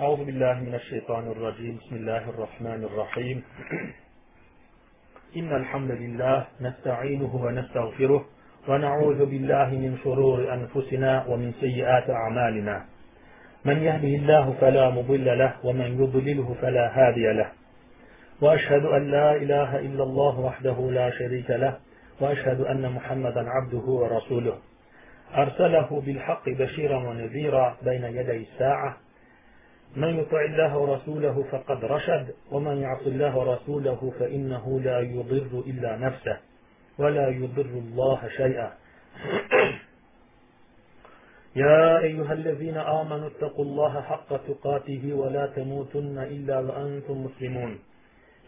أعوذ بالله من الشيطان الرجيم. بسم الله الرحمن الرحيم. إن الحمد لله نستعينه ونستغفره ونعوذ بالله من شرور أنفسنا ومن سيئات أعمالنا. من يهده الله فلا مضل له ومن يضلله فلا هادي له. وأشهد أن لا إله إلا الله وحده لا شريك له وأشهد أن محمدا عبده ورسوله. أرسله بالحق بشيرا ونذيرا بين يدي الساعة من يطع الله ورسوله فقد رشد ومن يعص الله ورسوله فإنه لا يضر إلا نفسه ولا يضر الله شيئا. يا أيها الذين آمنوا اتقوا الله حق تقاته ولا تموتن إلا وأنتم مسلمون.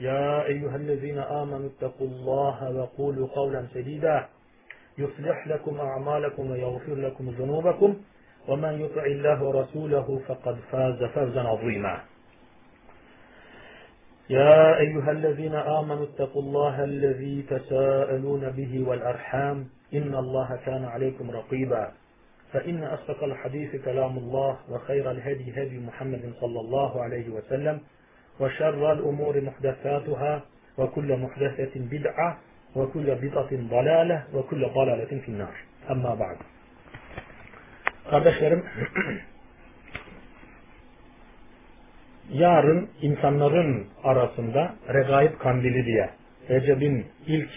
يا أيها الذين آمنوا اتقوا الله وقولوا قولا سديدا. يصلح لكم أعمالكم ويغفر لكم ذنوبكم. ومن يطع الله ورسوله فقد فاز فوزا عظيما. يا أيها الذين آمنوا اتقوا الله الذي تساءلون به والأرحام إن الله كان عليكم رقيبا. فإن أصدق الحديث كلام الله وخير الهدي هدي محمد صلى الله عليه وسلم وشر الأمور محدثاتها وكل محدثة بدعة وكل بدعة ضلالة وكل ضلالة في النار. أما بعد. Kardeşlerim, yarın insanların arasında Regaib Kandili diye Recep'in ilk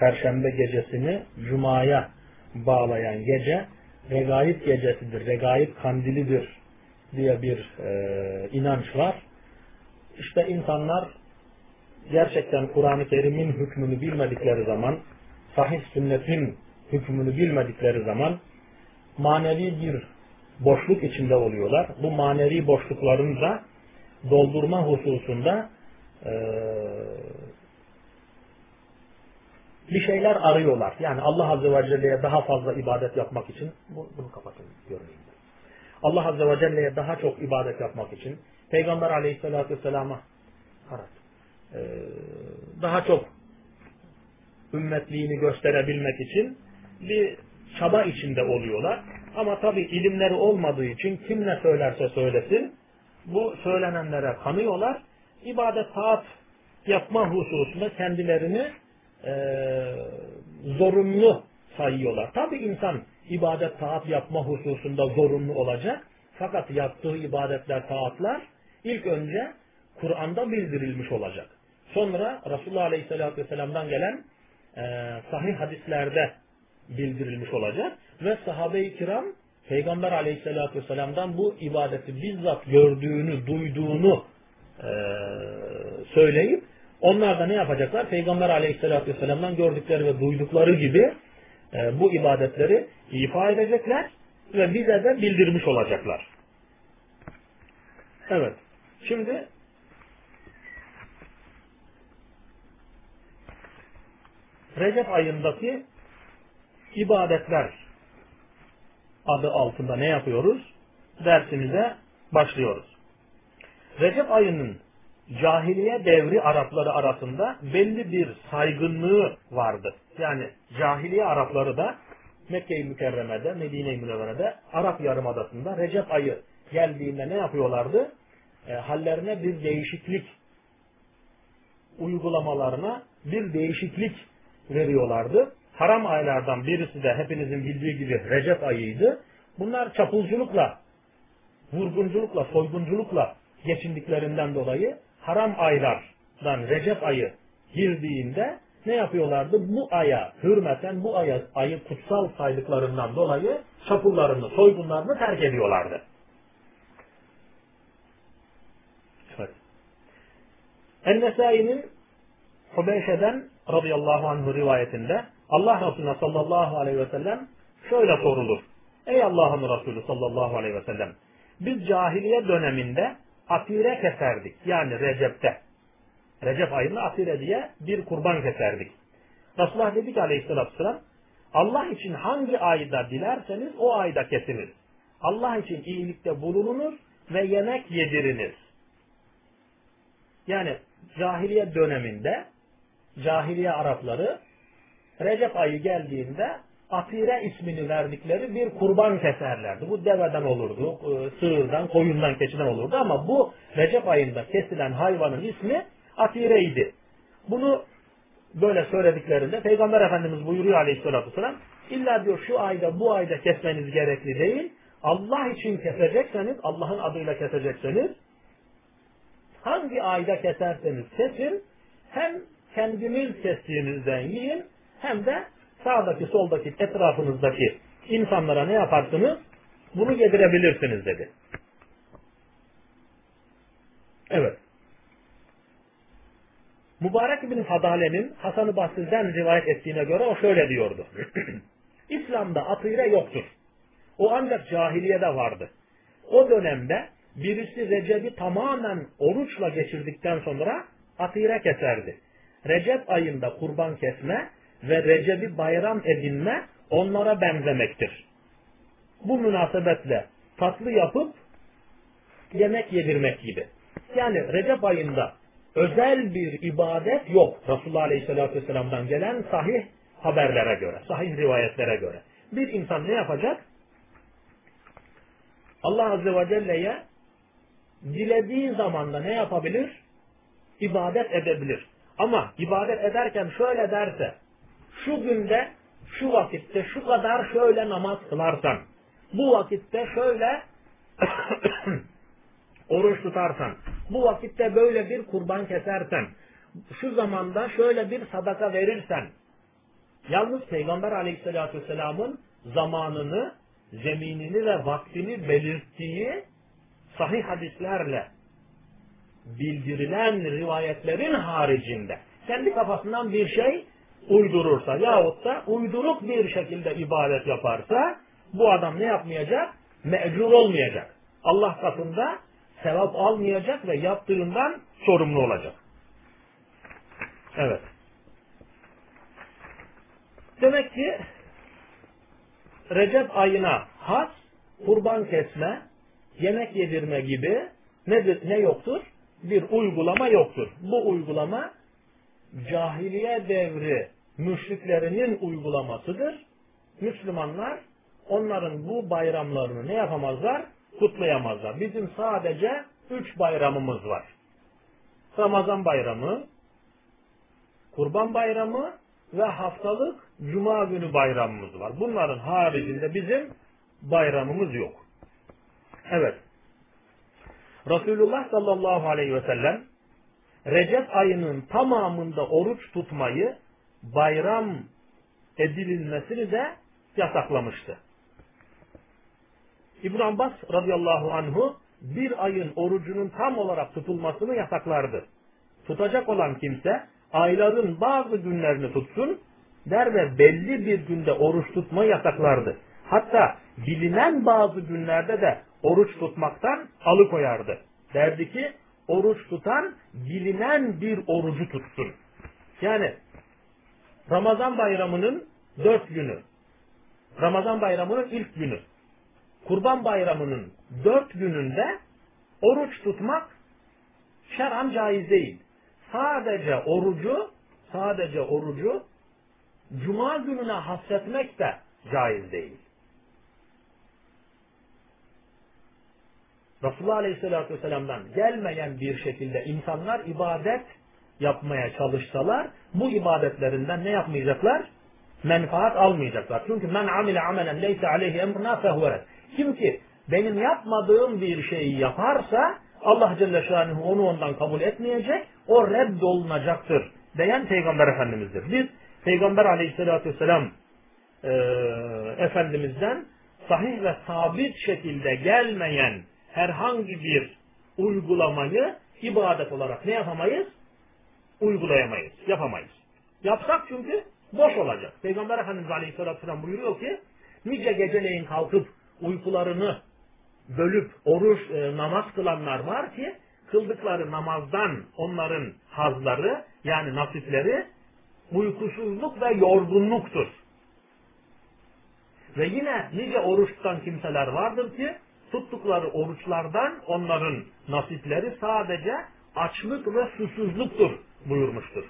Perşembe gecesini Cuma'ya bağlayan gece Regaib gecesidir, Regaib Kandilidir diye bir e, inanç var. İşte insanlar gerçekten Kur'an-ı Kerim'in hükmünü bilmedikleri zaman, sahih sünnetin hükmünü bilmedikleri zaman manevi bir boşluk içinde oluyorlar. Bu manevi boşluklarını da doldurma hususunda e, bir şeyler arıyorlar. Yani Allah Azze ve Celle'ye daha fazla ibadet yapmak için bunu kapatın görmeyin. Allah Azze ve Celle'ye daha çok ibadet yapmak için Peygamber Aleyhisselatü Vesselam'a e, daha çok ümmetliğini gösterebilmek için bir çaba içinde oluyorlar. Ama tabi ilimleri olmadığı için kim ne söylerse söylesin bu söylenenlere kanıyorlar. İbadet taat yapma hususunda kendilerini e, zorunlu sayıyorlar. Tabi insan ibadet taat yapma hususunda zorunlu olacak. Fakat yaptığı ibadetler, taatlar ilk önce Kur'an'da bildirilmiş olacak. Sonra Resulullah Aleyhisselatü Vesselam'dan gelen e, sahih hadislerde bildirilmiş olacak. Ve sahabe-i kiram Peygamber aleyhissalatü vesselam'dan bu ibadeti bizzat gördüğünü, duyduğunu e, söyleyip onlar da ne yapacaklar? Peygamber aleyhissalatü vesselam'dan gördükleri ve duydukları gibi e, bu ibadetleri ifa edecekler ve bize de bildirmiş olacaklar. Evet. Şimdi Recep ayındaki ibadetler adı altında ne yapıyoruz? Dersimize başlıyoruz. Recep ayının cahiliye devri Arapları arasında belli bir saygınlığı vardı. Yani cahiliye Arapları da Mekke-i Mükerreme'de, Medine-i Münevvere'de, Arap Yarımadası'nda Recep ayı geldiğinde ne yapıyorlardı? E, hallerine bir değişiklik uygulamalarına bir değişiklik veriyorlardı haram aylardan birisi de hepinizin bildiği gibi Recep ayıydı. Bunlar çapulculukla, vurgunculukla, soygunculukla geçindiklerinden dolayı haram aylardan Recep ayı girdiğinde ne yapıyorlardı? Bu aya hürmeten bu aya, ayı kutsal saydıklarından dolayı çapullarını, soygunlarını terk ediyorlardı. Evet. En-Nesai'nin Hubeyşe'den radıyallahu anh rivayetinde Allah Resulüne sallallahu aleyhi ve sellem şöyle sorulur. Ey Allah'ın Resulü sallallahu aleyhi ve sellem biz cahiliye döneminde atire keserdik. Yani Recep'te. Recep ayında atire diye bir kurban keserdik. Resulullah dedi ki aleyhissalatü vesselam Allah için hangi ayda dilerseniz o ayda kesiniz. Allah için iyilikte bulununuz ve yemek yedirinir. Yani cahiliye döneminde cahiliye Arapları Recep ayı geldiğinde atire ismini verdikleri bir kurban keserlerdi. Bu deveden olurdu, e, sığırdan, koyundan, keçiden olurdu ama bu Recep ayında kesilen hayvanın ismi atireydi. Bunu böyle söylediklerinde Peygamber Efendimiz buyuruyor aleyhissalatü vesselam illa diyor şu ayda bu ayda kesmeniz gerekli değil. Allah için kesecekseniz, Allah'ın adıyla kesecekseniz hangi ayda keserseniz kesin hem kendiniz kestiğinizden yiyin hem de sağdaki soldaki etrafınızdaki insanlara ne yaparsınız? Bunu yedirebilirsiniz dedi. Evet. Mübarek bin Fadale'nin Hasan-ı Basri'den rivayet ettiğine göre o şöyle diyordu. İslam'da atire yoktur. O ancak cahiliyede vardı. O dönemde birisi Recep'i tamamen oruçla geçirdikten sonra atire keserdi. Recep ayında kurban kesme ve Recep'i bayram edinme onlara benzemektir. Bu münasebetle tatlı yapıp yemek yedirmek gibi. Yani Recep ayında özel bir ibadet yok Resulullah Aleyhisselatü Vesselam'dan gelen sahih haberlere göre, sahih rivayetlere göre. Bir insan ne yapacak? Allah Azze ve Celle'ye dilediği zamanda ne yapabilir? İbadet edebilir. Ama ibadet ederken şöyle derse, şu günde, şu vakitte şu kadar şöyle namaz kılarsan, bu vakitte şöyle oruç tutarsan, bu vakitte böyle bir kurban kesersen, şu zamanda şöyle bir sadaka verirsen, yalnız Peygamber aleyhissalatü vesselamın zamanını, zeminini ve vaktini belirttiği sahih hadislerle bildirilen rivayetlerin haricinde. Kendi kafasından bir şey uydurursa yahut da uyduruk bir şekilde ibadet yaparsa bu adam ne yapmayacak? Mecur olmayacak. Allah katında sevap almayacak ve yaptığından sorumlu olacak. Evet. Demek ki Recep ayına has, kurban kesme, yemek yedirme gibi nedir, ne yoktur? Bir uygulama yoktur. Bu uygulama cahiliye devri müşriklerinin uygulamasıdır. Müslümanlar onların bu bayramlarını ne yapamazlar? Kutlayamazlar. Bizim sadece üç bayramımız var. Ramazan bayramı, Kurban bayramı ve haftalık Cuma günü bayramımız var. Bunların haricinde bizim bayramımız yok. Evet. Resulullah sallallahu aleyhi ve sellem Recep ayının tamamında oruç tutmayı bayram edilmesini de yasaklamıştı. İbn Abbas radıyallahu anhu bir ayın orucunun tam olarak tutulmasını yasaklardı. Tutacak olan kimse ayların bazı günlerini tutsun der ve belli bir günde oruç tutmayı yasaklardı. Hatta bilinen bazı günlerde de oruç tutmaktan alıkoyardı. Derdi ki oruç tutan bilinen bir orucu tutsun. Yani Ramazan bayramının dört günü, Ramazan bayramının ilk günü, Kurban bayramının dört gününde oruç tutmak şer'an caiz değil. Sadece orucu, sadece orucu Cuma gününe hasretmek de caiz değil. Resulullah Aleyhisselatü Vesselam'dan gelmeyen bir şekilde insanlar ibadet yapmaya çalışsalar bu ibadetlerinden ne yapmayacaklar? Menfaat almayacaklar. Çünkü men amile amelen leyse aleyhi emruna fehuvet. Kim ki benim yapmadığım bir şeyi yaparsa Allah Celle Şanuhu onu ondan kabul etmeyecek, o reddolunacaktır diyen Peygamber Efendimiz'dir. Biz Peygamber Aleyhisselatü Vesselam e, Efendimiz'den sahih ve sabit şekilde gelmeyen herhangi bir uygulamayı ibadet olarak ne yapamayız? Uygulayamayız, yapamayız. Yapsak çünkü boş olacak. Peygamber Efendimiz Aleyhisselatü Vesselam buyuruyor ki nice geceleyin kalkıp uykularını bölüp oruç e, namaz kılanlar var ki kıldıkları namazdan onların hazları yani nasipleri uykusuzluk ve yorgunluktur. Ve yine nice oruç tutan kimseler vardır ki tuttukları oruçlardan onların nasipleri sadece açlık ve susuzluktur buyurmuştur.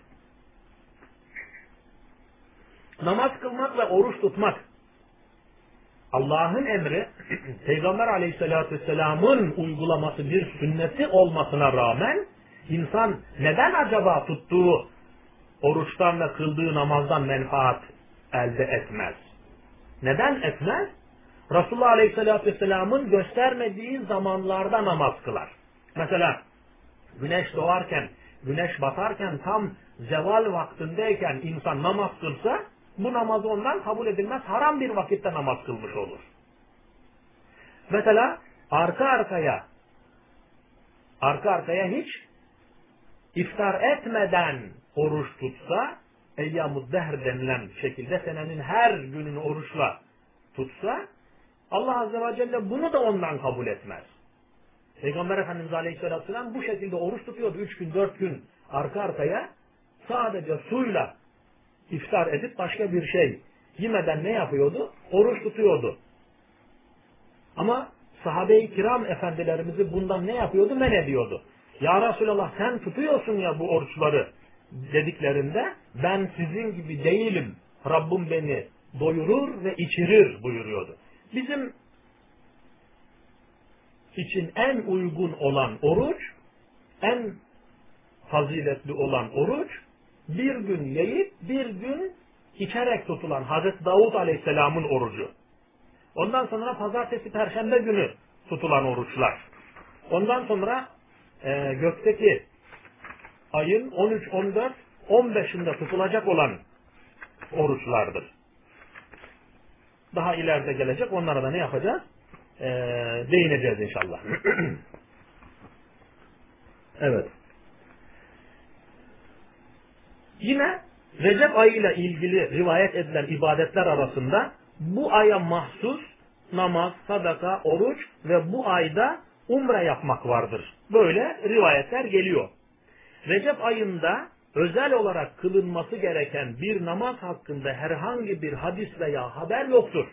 Namaz kılmak ve oruç tutmak Allah'ın emri Peygamber aleyhissalatü vesselamın uygulaması bir sünneti olmasına rağmen insan neden acaba tuttuğu oruçtan ve kıldığı namazdan menfaat elde etmez? Neden etmez? Resulullah Aleyhisselatü Vesselam'ın göstermediği zamanlarda namaz kılar. Mesela güneş doğarken, güneş batarken tam zeval vaktindeyken insan namaz kılsa bu namazı ondan kabul edilmez. Haram bir vakitte namaz kılmış olur. Mesela arka arkaya arka arkaya hiç iftar etmeden oruç tutsa eyyam dehr denilen şekilde senenin her gününü oruçla tutsa Allah Azze ve Celle bunu da ondan kabul etmez. Peygamber Efendimiz Aleyhisselatü Vesselam bu şekilde oruç tutuyordu. Üç gün, dört gün arka arkaya sadece suyla iftar edip başka bir şey yemeden ne yapıyordu? Oruç tutuyordu. Ama sahabe-i kiram efendilerimizi bundan ne yapıyordu? Men ediyordu. Ya Resulallah sen tutuyorsun ya bu oruçları dediklerinde ben sizin gibi değilim. Rabbim beni doyurur ve içirir buyuruyordu. Bizim için en uygun olan oruç, en faziletli olan oruç, bir gün yiyip bir gün içerek tutulan Hazreti Davud Aleyhisselam'ın orucu. Ondan sonra pazartesi, perşembe günü tutulan oruçlar. Ondan sonra e, gökteki ayın 13, 14, 15'inde tutulacak olan oruçlardır. Daha ileride gelecek. Onlara da ne yapacağız? Ee, değineceğiz inşallah. evet. Yine Recep ayıyla ilgili rivayet edilen ibadetler arasında bu aya mahsus namaz, sadaka, oruç ve bu ayda umre yapmak vardır. Böyle rivayetler geliyor. Recep ayında özel olarak kılınması gereken bir namaz hakkında herhangi bir hadis veya haber yoktur.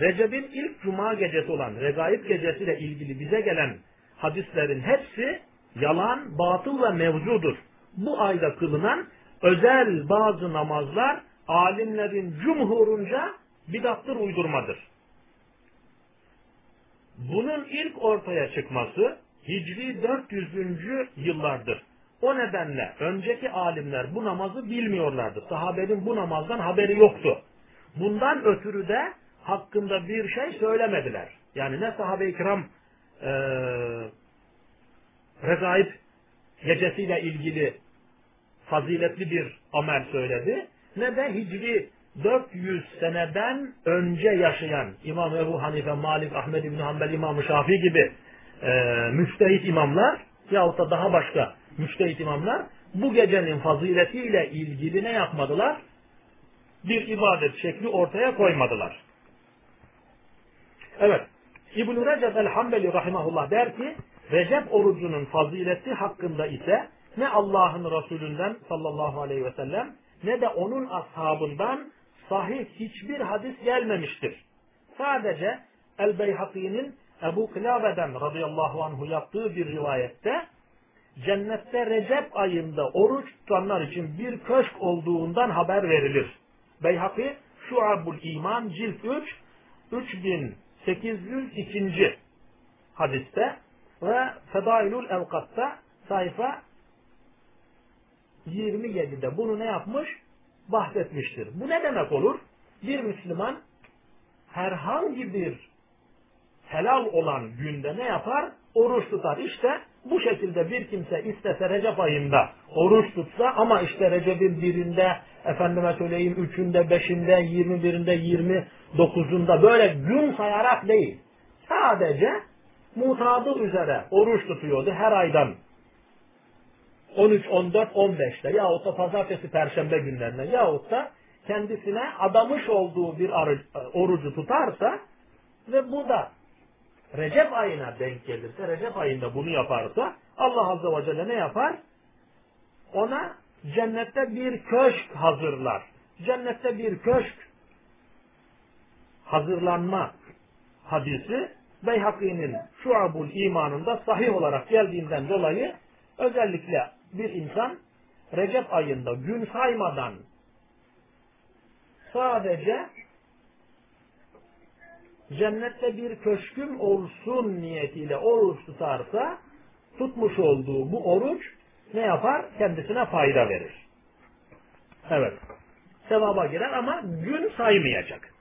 Recep'in ilk cuma gecesi olan Regaib gecesiyle ilgili bize gelen hadislerin hepsi yalan, batıl ve mevzudur. Bu ayda kılınan özel bazı namazlar alimlerin cumhurunca bidattır, uydurmadır. Bunun ilk ortaya çıkması Hicri 400. yıllardır. O nedenle önceki alimler bu namazı bilmiyorlardı. Sahabenin bu namazdan haberi yoktu. Bundan ötürü de hakkında bir şey söylemediler. Yani ne sahabe-i kiram e, regaib gecesiyle ilgili faziletli bir amel söyledi ne de Hicri 400 seneden önce yaşayan İmam Ebu Hanife, Malik, Ahmed İbni Hanbel, İmam Şafii gibi e, müstehit imamlar yahut da daha başka müçtehit imamlar bu gecenin faziletiyle ilgili ne yapmadılar? Bir ibadet şekli ortaya koymadılar. Evet. İbn-i Recep el-Hambeli rahimahullah der ki Recep orucunun fazileti hakkında ise ne Allah'ın Resulünden sallallahu aleyhi ve sellem ne de onun ashabından sahih hiçbir hadis gelmemiştir. Sadece El-Beyhaki'nin Ebu Kılave'den radıyallahu anhu yaptığı bir rivayette cennette Recep ayında oruç tutanlar için bir köşk olduğundan haber verilir. Beyhaki Şuabul İman cilt 3 3802. hadiste ve Fedailul Evkat'ta sayfa 27'de bunu ne yapmış? Bahsetmiştir. Bu ne demek olur? Bir Müslüman herhangi bir helal olan günde ne yapar? Oruç tutar. İşte bu şekilde bir kimse istese Recep ayında oruç tutsa ama işte Recep'in birinde, efendime söyleyeyim üçünde, beşinde, yirmi birinde, yirmi dokuzunda böyle gün sayarak değil. Sadece mutadı üzere oruç tutuyordu her aydan 13, 14, 15'te yahut da pazartesi, perşembe günlerine yahut da kendisine adamış olduğu bir orucu tutarsa ve bu da Recep ayına denk gelirse, Recep ayında bunu yaparsa Allah Azze ve Celle ne yapar? Ona cennette bir köşk hazırlar. Cennette bir köşk hazırlanma hadisi Beyhaki'nin Şuabul imanında sahih olarak geldiğinden dolayı özellikle bir insan Recep ayında gün saymadan sadece cennette bir köşküm olsun niyetiyle oruç tutarsa tutmuş olduğu bu oruç ne yapar? Kendisine fayda verir. Evet. Sevaba girer ama gün saymayacak.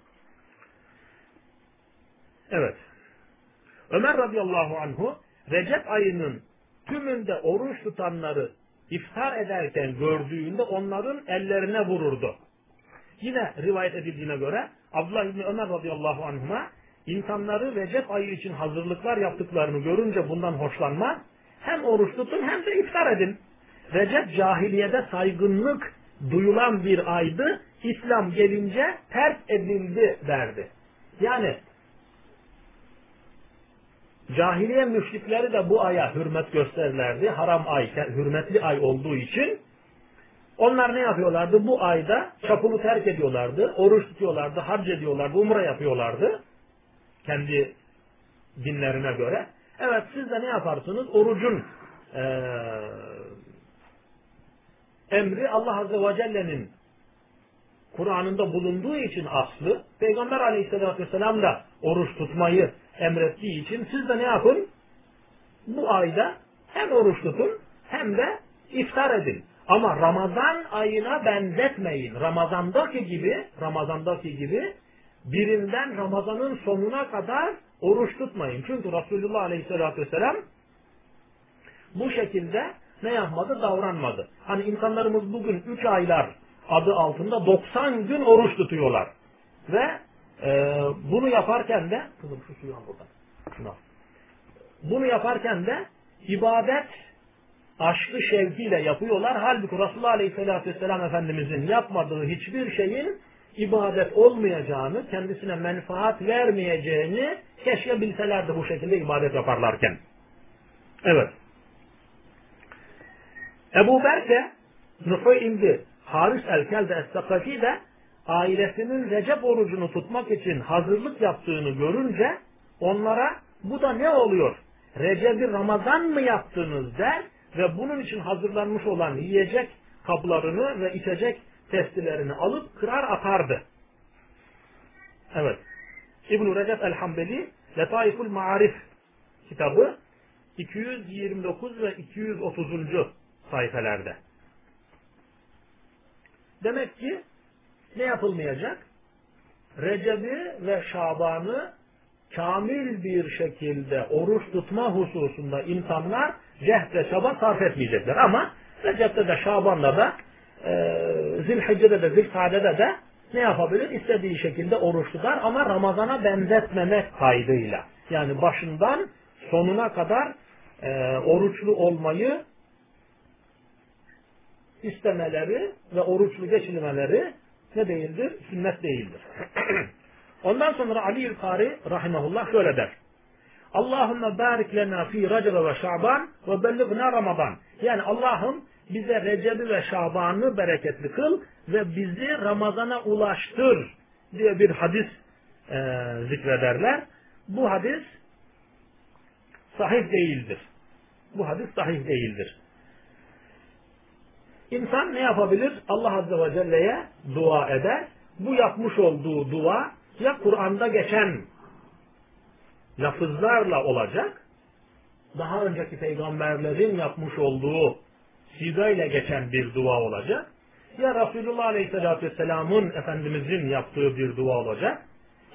Evet. Ömer radıyallahu anhu Recep ayının tümünde oruç tutanları iftar ederken gördüğünde onların ellerine vururdu. Yine rivayet edildiğine göre Abdullah İbni Ömer radıyallahu anhuma insanları Recep ayı için hazırlıklar yaptıklarını görünce bundan hoşlanmaz. Hem oruç tutun hem de iftar edin. Recep cahiliyede saygınlık duyulan bir aydı. İslam gelince terk edildi derdi. Yani Cahiliye müşrikleri de bu aya hürmet gösterirlerdi. Haram ay, hürmetli ay olduğu için. Onlar ne yapıyorlardı? Bu ayda çapulu terk ediyorlardı. Oruç tutuyorlardı, harc ediyorlardı, umre yapıyorlardı. Kendi dinlerine göre. Evet siz de ne yaparsınız? Orucun ee, emri Allah Azze ve Celle'nin Kur'an'ında bulunduğu için aslı, Peygamber Aleyhisselatü Vesselam da oruç tutmayı emrettiği için siz de ne yapın? Bu ayda hem oruç tutun hem de iftar edin. Ama Ramazan ayına benzetmeyin. Ramazandaki gibi, Ramazandaki gibi birinden Ramazan'ın sonuna kadar oruç tutmayın. Çünkü Resulullah Aleyhisselatü Vesselam bu şekilde ne yapmadı? Davranmadı. Hani insanlarımız bugün 3 aylar adı altında 90 gün oruç tutuyorlar. Ve e, bunu yaparken de kızım şu suyu al buradan. Şunu. Bunu yaparken de ibadet aşkı şevkiyle yapıyorlar. Halbuki Resulullah Aleyhisselatü Vesselam Efendimizin yapmadığı hiçbir şeyin ibadet olmayacağını, kendisine menfaat vermeyeceğini keşke bilselerdi bu şekilde ibadet yaparlarken. Evet. Ebu Berke Nufeym'di Haris el-Kelde Es-Sakafi de ailesinin Recep orucunu tutmak için hazırlık yaptığını görünce onlara bu da ne oluyor? Recep'i Ramazan mı yaptınız der ve bunun için hazırlanmış olan yiyecek kaplarını ve içecek testilerini alıp kırar atardı. Evet. İbn-i Recep el-Hambeli Letaiful Ma'arif kitabı 229 ve 230. sayfelerde. Demek ki ne yapılmayacak? Recep'i ve Şaban'ı kamil bir şekilde oruç tutma hususunda insanlar cehd ve çaba sarf etmeyecekler. Ama Recep'te de Şaban'da da e, Zilhicce'de de Zilkade'de de ne yapabilir? İstediği şekilde oruç tutar ama Ramazan'a benzetmemek kaydıyla. Yani başından sonuna kadar e, oruçlu olmayı istemeleri ve oruçlu geçirmeleri ne değildir? Sünnet değildir. Ondan sonra Ali Yülkari rahimahullah şöyle der. Allahümme barik lena fi Recebe ve Şaban ve bellighna Ramazan. Yani Allah'ım bize Recep'i ve Şaban'ı bereketli kıl ve bizi Ramazan'a ulaştır diye bir hadis e, zikrederler. Bu hadis sahih değildir. Bu hadis sahih değildir. İnsan ne yapabilir? Allah Azze ve Celle'ye dua eder. Bu yapmış olduğu dua ya Kur'an'da geçen lafızlarla olacak, daha önceki peygamberlerin yapmış olduğu sigayla geçen bir dua olacak, ya Resulullah Aleyhisselatü Vesselam'ın Efendimizin yaptığı bir dua olacak,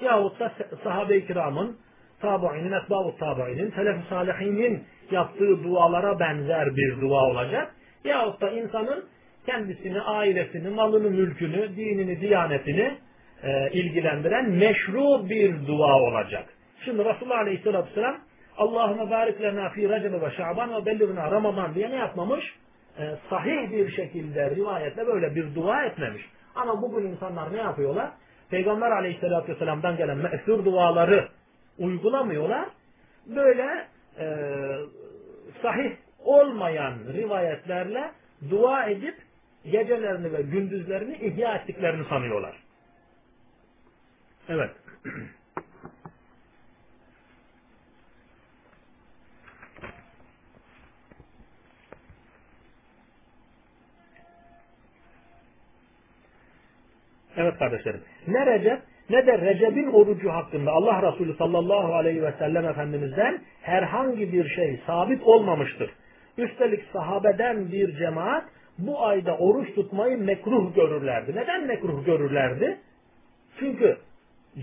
yahut da sahabe-i kiramın, tabi'inin, esbab-ı tabi'inin, selef-i salihinin yaptığı dualara benzer bir dua olacak. Yahut da insanın kendisini, ailesini, malını, mülkünü, dinini, diyanetini e, ilgilendiren meşru bir dua olacak. Şimdi Resulullah Aleyhisselatü Vesselam Allahümme barik lena fi Recebe ve Şaban ve bellighna Ramazan diye ne yapmamış? E, sahih bir şekilde rivayetle böyle bir dua etmemiş. Ama bugün insanlar ne yapıyorlar? Peygamber Aleyhisselatü Vesselam'dan gelen meşhur duaları uygulamıyorlar. Böyle e, sahih olmayan rivayetlerle dua edip gecelerini ve gündüzlerini ihya ettiklerini sanıyorlar. Evet. Evet kardeşlerim. Ne Recep ne de Recep'in orucu hakkında Allah Resulü sallallahu aleyhi ve sellem Efendimiz'den herhangi bir şey sabit olmamıştır. Üstelik sahabeden bir cemaat bu ayda oruç tutmayı mekruh görürlerdi. Neden mekruh görürlerdi? Çünkü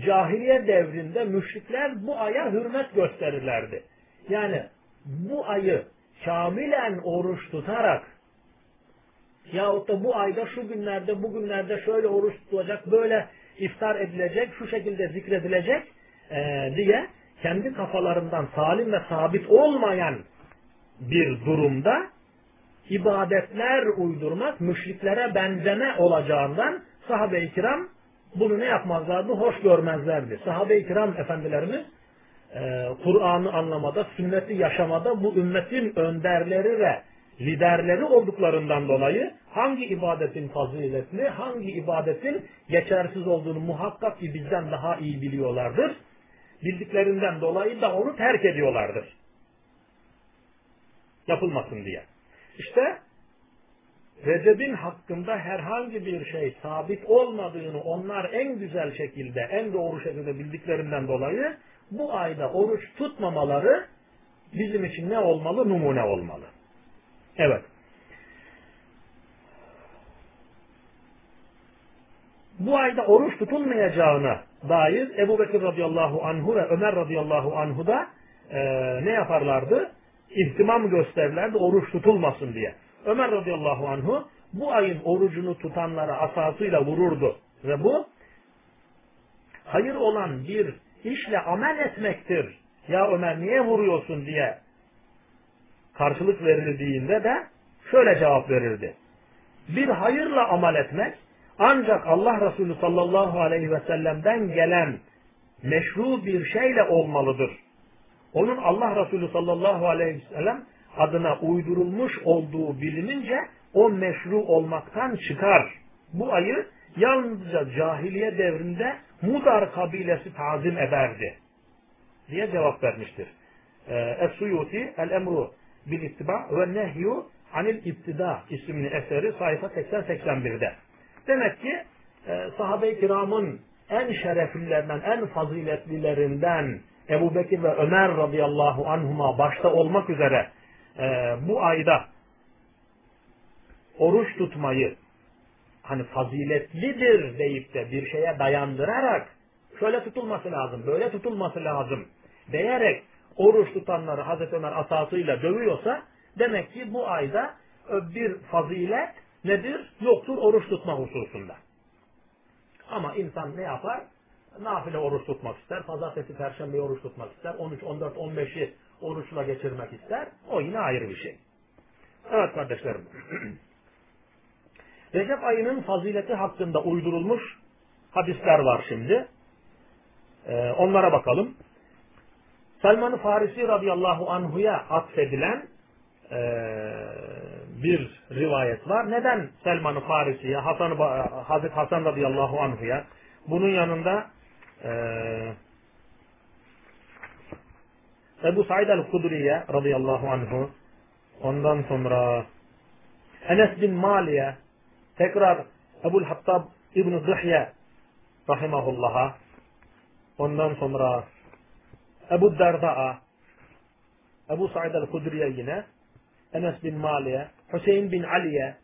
cahiliye devrinde müşrikler bu aya hürmet gösterirlerdi. Yani bu ayı kamilen oruç tutarak yahut da bu ayda şu günlerde bu günlerde şöyle oruç tutulacak böyle iftar edilecek şu şekilde zikredilecek e, diye kendi kafalarından salim ve sabit olmayan bir durumda ibadetler uydurmak müşriklere benzeme olacağından sahabe-i kiram bunu ne yapmazlardı? Hoş görmezlerdi. Sahabe-i kiram efendilerimiz e, Kur'an'ı anlamada, sünneti yaşamada bu ümmetin önderleri ve liderleri olduklarından dolayı hangi ibadetin faziletli, hangi ibadetin geçersiz olduğunu muhakkak ki bizden daha iyi biliyorlardır. Bildiklerinden dolayı da onu terk ediyorlardır. Yapılmasın diye. İşte Recep'in hakkında herhangi bir şey sabit olmadığını onlar en güzel şekilde, en doğru şekilde bildiklerinden dolayı bu ayda oruç tutmamaları bizim için ne olmalı? Numune olmalı. Evet. Bu ayda oruç tutulmayacağına dair Ebu Bekir radıyallahu anhu ve Ömer radıyallahu anhu da e, ne yaparlardı? İhtimam gösterirlerdi oruç tutulmasın diye. Ömer radıyallahu anhu bu ayın orucunu tutanlara asasıyla vururdu. Ve bu hayır olan bir işle amel etmektir. Ya Ömer niye vuruyorsun diye karşılık verildiğinde de şöyle cevap verirdi. Bir hayırla amel etmek ancak Allah Resulü sallallahu aleyhi ve sellem'den gelen meşru bir şeyle olmalıdır. Onun Allah Resulü sallallahu aleyhi ve sellem adına uydurulmuş olduğu bilinince o meşru olmaktan çıkar. Bu ayı yalnızca cahiliye devrinde Mudar kabilesi tazim ederdi diye cevap vermiştir. Ee, Es-Suyuti El-Emru bil ittiba ve nehyu anil İptida isimli eseri sayfa 80-81'de. Demek ki e, sahabe-i kiramın en şereflilerinden, en faziletlilerinden Ebu Bekir ve Ömer radıyallahu anhuma başta olmak üzere e, bu ayda oruç tutmayı hani faziletlidir deyip de bir şeye dayandırarak şöyle tutulması lazım, böyle tutulması lazım diyerek oruç tutanları Hazreti Ömer asasıyla dövüyorsa demek ki bu ayda bir fazilet nedir? Yoktur oruç tutma hususunda. Ama insan ne yapar? Nafile oruç tutmak ister. Pazartesi, perşembe oruç tutmak ister. 13, 14, 15'i oruçla geçirmek ister. O yine ayrı bir şey. Evet kardeşlerim. Recep ayının fazileti hakkında uydurulmuş hadisler var şimdi. Ee, onlara bakalım. Selman-ı Farisi radıyallahu anhuya atfedilen e, bir rivayet var. Neden Selman-ı Farisi'ye, Hasan, Hazreti Hasan radıyallahu anhuya, bunun yanında e, Ebu Said el-Kudriye radıyallahu anhu, ondan sonra Enes bin Maliye, tekrar Ebu'l Hattab İbn-i Zihye rahimahullah'a, ondan sonra Ebu Derda'a, Ebu Said el-Kudriye yine, Enes bin Mali'ye, Hüseyin bin Ali'ye,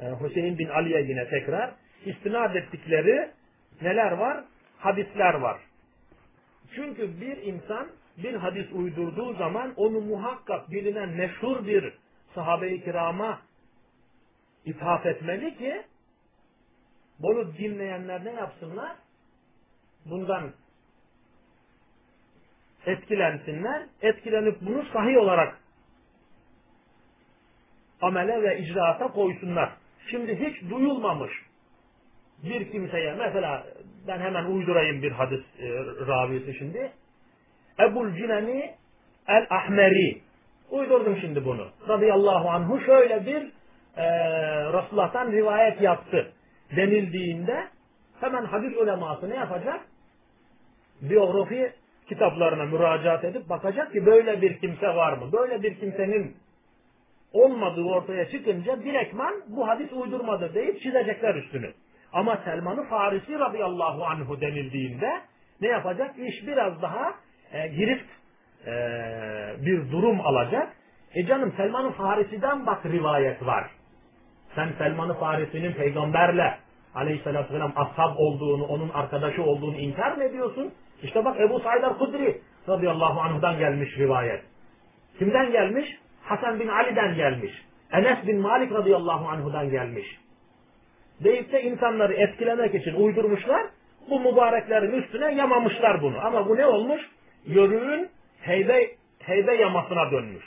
e, Hüseyin bin Ali'ye yine tekrar istinad ettikleri neler var? Hadisler var. Çünkü bir insan bir hadis uydurduğu zaman onu muhakkak bilinen meşhur bir sahabe-i kirama ithaf etmeli ki bunu dinleyenler ne yapsınlar? Bundan etkilensinler. Etkilenip bunu sahih olarak amele ve icraata koysunlar. Şimdi hiç duyulmamış bir kimseye mesela ben hemen uydurayım bir hadis e, ravisi şimdi. Ebul Cinani el-Ahmeri uydurdum şimdi bunu. Radıyallahu anhu şöyle bir e, Resulullah'tan rivayet yaptı denildiğinde hemen hadis uleması ne yapacak? Biyografi kitaplarına müracaat edip bakacak ki böyle bir kimse var mı? Böyle bir kimsenin olmadığı ortaya çıkınca direktman bu hadis uydurmadır deyip çizecekler üstünü. Ama Selman-ı Farisi radıyallahu anhu denildiğinde ne yapacak? İş biraz daha e, girift e, bir durum alacak. E canım Selman-ı Farisi'den bak rivayet var. Sen Selman-ı Farisi'nin peygamberle aleyhissalatü vesselam ashab olduğunu, onun arkadaşı olduğunu inkar mı ediyorsun? İşte bak Ebu Said el-Hudri radıyallahu anh'dan gelmiş rivayet. Kimden gelmiş? Hasan bin Ali'den gelmiş. Enes bin Malik radıyallahu anhudan gelmiş. Deyip de insanları etkilemek için uydurmuşlar. Bu mübareklerin üstüne yamamışlar bunu. Ama bu ne olmuş? Yörüğün heybe, heybe yamasına dönmüş.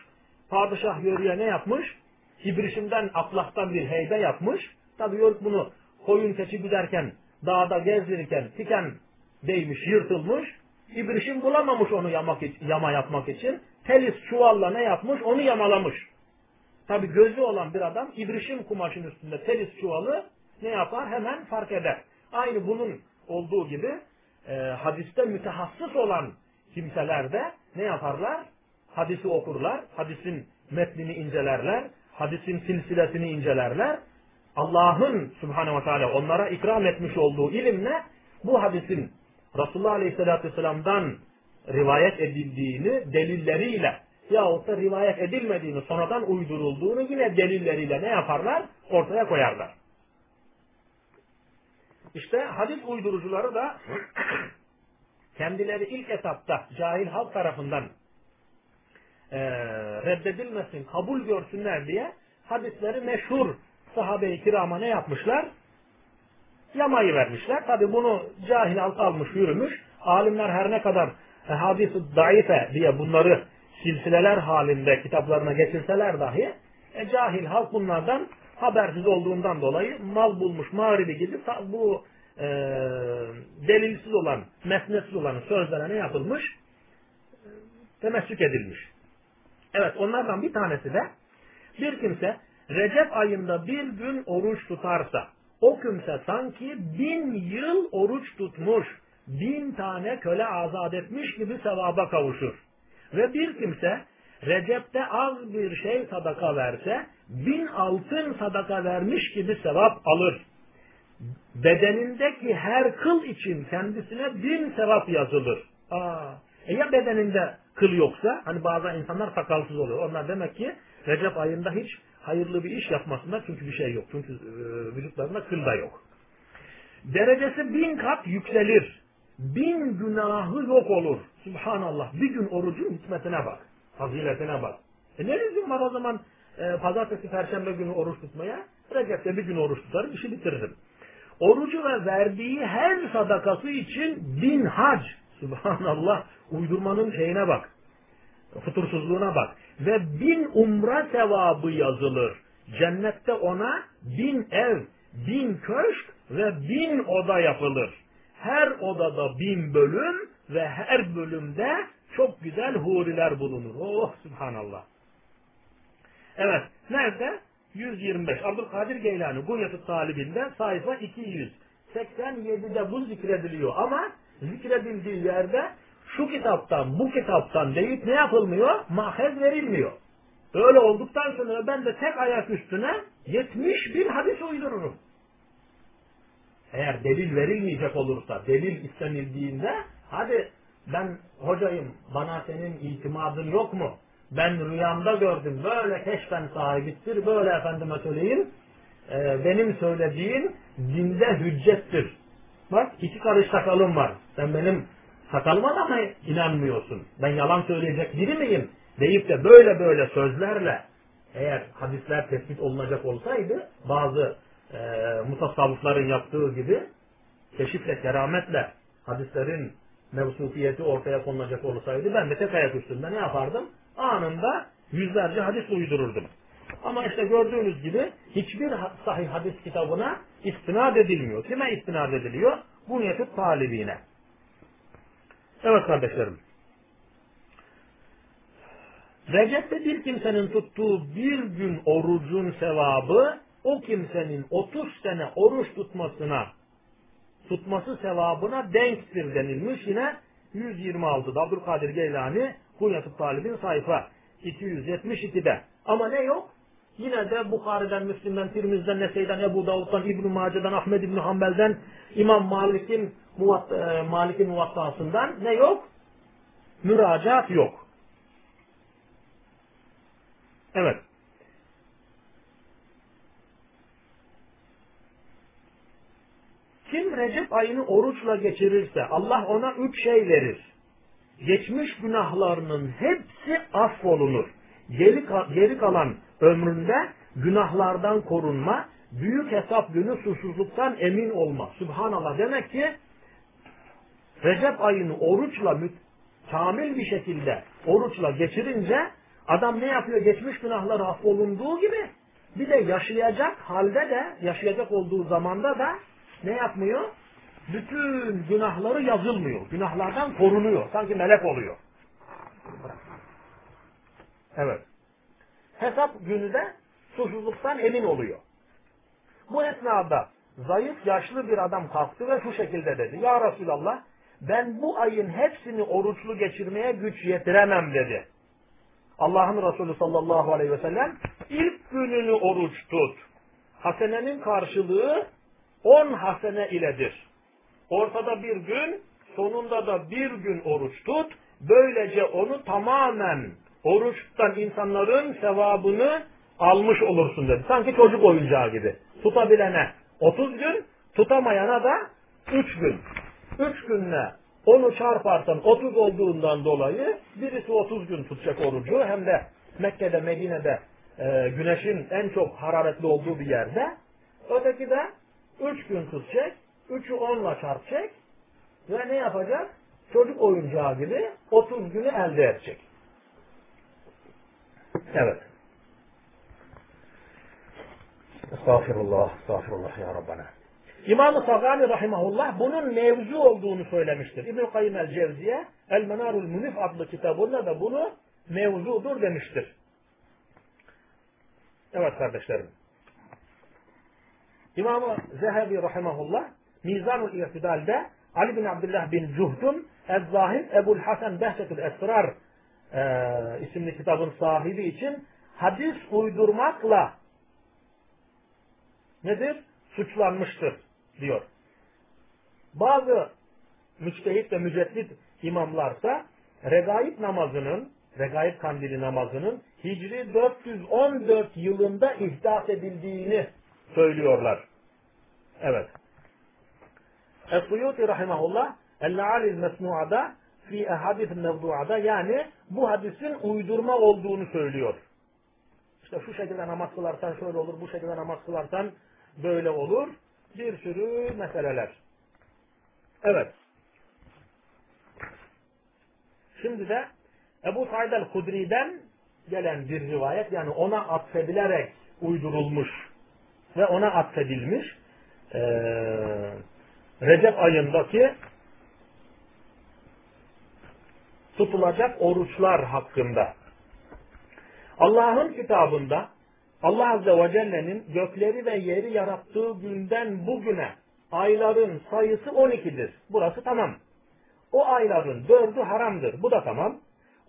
Padişah yörüğe ne yapmış? İbrişimden, atlaktan bir heybe yapmış. Tabi yörük bunu koyun keçi güderken, dağda gezdirirken tiken değmiş, yırtılmış. İbrişim bulamamış onu yamak, yama yapmak için. Telis çuvalla ne yapmış? Onu yamalamış. Tabi gözü olan bir adam ibrişim kumaşın üstünde telis çuvalı ne yapar? Hemen fark eder. Aynı bunun olduğu gibi e, hadiste mütehassıs olan kimseler de ne yaparlar? Hadisi okurlar, hadisin metnini incelerler, hadisin silsilesini incelerler. Allah'ın subhanehu ve teala onlara ikram etmiş olduğu ilimle bu hadisin Resulullah Aleyhisselatü Vesselam'dan rivayet edildiğini delilleriyle yahut da rivayet edilmediğini sonradan uydurulduğunu yine delilleriyle ne yaparlar? Ortaya koyarlar. İşte hadis uydurucuları da kendileri ilk etapta cahil halk tarafından e, reddedilmesin, kabul görsünler diye hadisleri meşhur sahabe-i kirama ne yapmışlar? Yamayı vermişler. Tabi bunu cahil halk almış, yürümüş. Alimler her ne kadar hadis-i daife diye bunları silsileler halinde kitaplarına getirseler dahi e, cahil halk bunlardan habersiz olduğundan dolayı mal bulmuş mağribi gibi bu e, delilsiz olan, mesnetsiz olan sözlere ne yapılmış? Temessük edilmiş. Evet onlardan bir tanesi de bir kimse Recep ayında bir gün oruç tutarsa o kimse sanki bin yıl oruç tutmuş, bin tane köle azat etmiş gibi sevaba kavuşur. Ve bir kimse Recep'te az bir şey sadaka verse, bin altın sadaka vermiş gibi sevap alır. Bedenindeki her kıl için kendisine bin sevap yazılır. Aa, e ya bedeninde kıl yoksa, hani bazı insanlar sakalsız oluyor. Onlar demek ki Recep ayında hiç hayırlı bir iş yapmasında çünkü bir şey yok. Çünkü e, vücutlarında kıl da yok. Derecesi bin kat yükselir. Bin günahı yok olur. Subhanallah. Bir gün orucun hikmetine bak. Faziletine bak. E ne lüzum var o zaman e, pazartesi, perşembe günü oruç tutmaya? Recep'te bir gün oruç tutarım, işi bitiririm. Orucu ve verdiği her sadakası için bin hac. Subhanallah. Uydurmanın şeyine bak. Futursuzluğuna bak. Ve bin umra sevabı yazılır. Cennette ona bin ev, bin köşk ve bin oda yapılır. Her odada bin bölüm ve her bölümde çok güzel huriler bulunur. Oh subhanallah. Evet. Nerede? 125. Abdülkadir Geylani Gunyat-ı Talibinde sayfa 287'de bu zikrediliyor ama zikredildiği yerde şu kitaptan, bu kitaptan deyip ne yapılmıyor? Mahez verilmiyor. Öyle olduktan sonra ben de tek ayak üstüne 70 bin hadis uydururum. Eğer delil verilmeyecek olursa, delil istenildiğinde hadi ben hocayım bana senin itimadın yok mu? Ben rüyamda gördüm böyle keşfen sahibittir, böyle efendime söyleyeyim e, benim söylediğim dinde hüccettir. Bak iki karış sakalım var. Sen benim sakalıma da mı inanmıyorsun? Ben yalan söyleyecek biri miyim? Deyip de böyle böyle sözlerle eğer hadisler tespit olunacak olsaydı bazı e, mutasavvıfların yaptığı gibi keşifle, kerametle hadislerin mevsufiyeti ortaya konulacak olsaydı ben de tek ayak üstünde ne yapardım? Anında yüzlerce hadis uydururdum. Ama işte gördüğünüz gibi hiçbir sahih hadis kitabına istinad edilmiyor. Kime istinad ediliyor? Bu niyeti talibine. Evet kardeşlerim. Recep'te bir kimsenin tuttuğu bir gün orucun sevabı o kimsenin 30 sene oruç tutmasına tutması sevabına denktir denilmiş. Yine 126'da Abdülkadir Geylani Kunyat-ı Talib'in sayfa 272'de. Ama ne yok? Yine de Bukhari'den, Müslim'den, Tirmiz'den, Nesey'den, Ebu Davud'dan, İbn-i Mace'den, Ahmed İbn Hanbel'den, İmam Malik'in muvat, e, Malik'in muvattasından ne yok? Müracaat yok. Evet. Kim Recep ayını oruçla geçirirse Allah ona üç şey verir. Geçmiş günahlarının hepsi affolunur. Geri, geri kalan ömründe günahlardan korunma, büyük hesap günü susuzluktan emin olma. Subhanallah demek ki Recep ayını oruçla kamil bir şekilde oruçla geçirince adam ne yapıyor? Geçmiş günahları affolunduğu gibi bir de yaşayacak halde de yaşayacak olduğu zamanda da ne yapmıyor? Bütün günahları yazılmıyor. Günahlardan korunuyor. Sanki melek oluyor. Evet. Hesap günü de susuzluktan emin oluyor. Bu esnada zayıf yaşlı bir adam kalktı ve şu şekilde dedi. Ya Resulallah ben bu ayın hepsini oruçlu geçirmeye güç yetiremem dedi. Allah'ın Resulü sallallahu aleyhi ve sellem ilk gününü oruç tut. Hasenenin karşılığı on hasene iledir. Ortada bir gün, sonunda da bir gün oruç tut. Böylece onu tamamen oruçtan insanların sevabını almış olursun dedi. Sanki çocuk oyuncağı gibi. Tutabilene 30 gün, tutamayana da 3 gün. 3 günle onu çarparsan 30 olduğundan dolayı birisi 30 gün tutacak orucu hem de Mekke'de, Medine'de e, güneşin en çok hararetli olduğu bir yerde. Öteki de 3 gün tutacak, 3'ü 10'la çarpacak ve ne yapacak? Çocuk oyuncağı gibi 30 günü elde edecek. Evet. Estağfirullah, estağfirullah ya Rabbana. İmam-ı Sagani Rahimahullah bunun mevzu olduğunu söylemiştir. İbn-i Kayyum el-Cevziye El-Menarul Munif adlı kitabında da bunu mevzudur demiştir. Evet kardeşlerim. İmam-ı Zehebi Rahimahullah Mizanul İhtidal'de Ali bin Abdullah bin Cuhdun Ez-Zahid Ebul Hasan Behçetül Esrar e, isimli kitabın sahibi için hadis uydurmakla nedir? Suçlanmıştır diyor. Bazı müçtehit ve müceddit imamlarsa regaib namazının, regaib kandili namazının Hicri 414 yılında ihdas edildiğini söylüyorlar. Evet. Es-Suyuti rahimahullah El-Alil Mesnu'ada fi ehadis mevdu'ada yani bu hadisin uydurma olduğunu söylüyor. İşte şu şekilde namaz kılarsan şöyle olur, bu şekilde namaz kılarsan böyle olur. Bir sürü meseleler. Evet. Şimdi de Ebu Said el-Hudri'den gelen bir rivayet yani ona atfedilerek uydurulmuş ve ona atfedilmiş e, Recep ayındaki tutulacak oruçlar hakkında. Allah'ın kitabında Allah Azze ve Celle'nin gökleri ve yeri yarattığı günden bugüne ayların sayısı 12'dir. Burası tamam. O ayların dördü haramdır. Bu da tamam.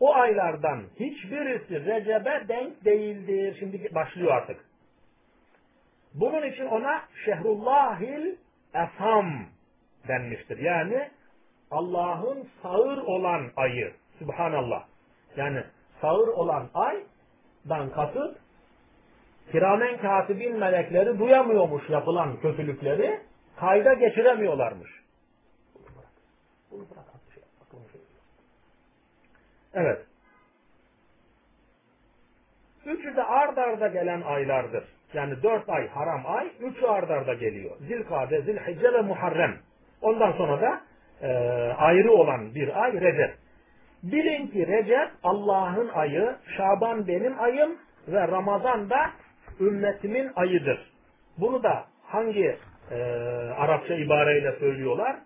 O aylardan hiçbirisi Recep'e denk değildir. Şimdi başlıyor artık. Bunun için ona Şehrullahil Efam denmiştir. Yani Allah'ın sağır olan ayı. Subhanallah. Yani sağır olan aydan kasıt kiramen katibin melekleri duyamıyormuş yapılan kötülükleri kayda geçiremiyorlarmış. Evet. Üçü de ard arda gelen aylardır. Yani dört ay haram ay, üçü ard arda geliyor. Zilkade, Zilhicce ve Muharrem. Ondan sonra da e, ayrı olan bir ay Recep. Bilin ki Recep Allah'ın ayı, Şaban benim ayım ve Ramazan da ümmetimin ayıdır. Bunu da hangi e, Arapça ibareyle söylüyorlar?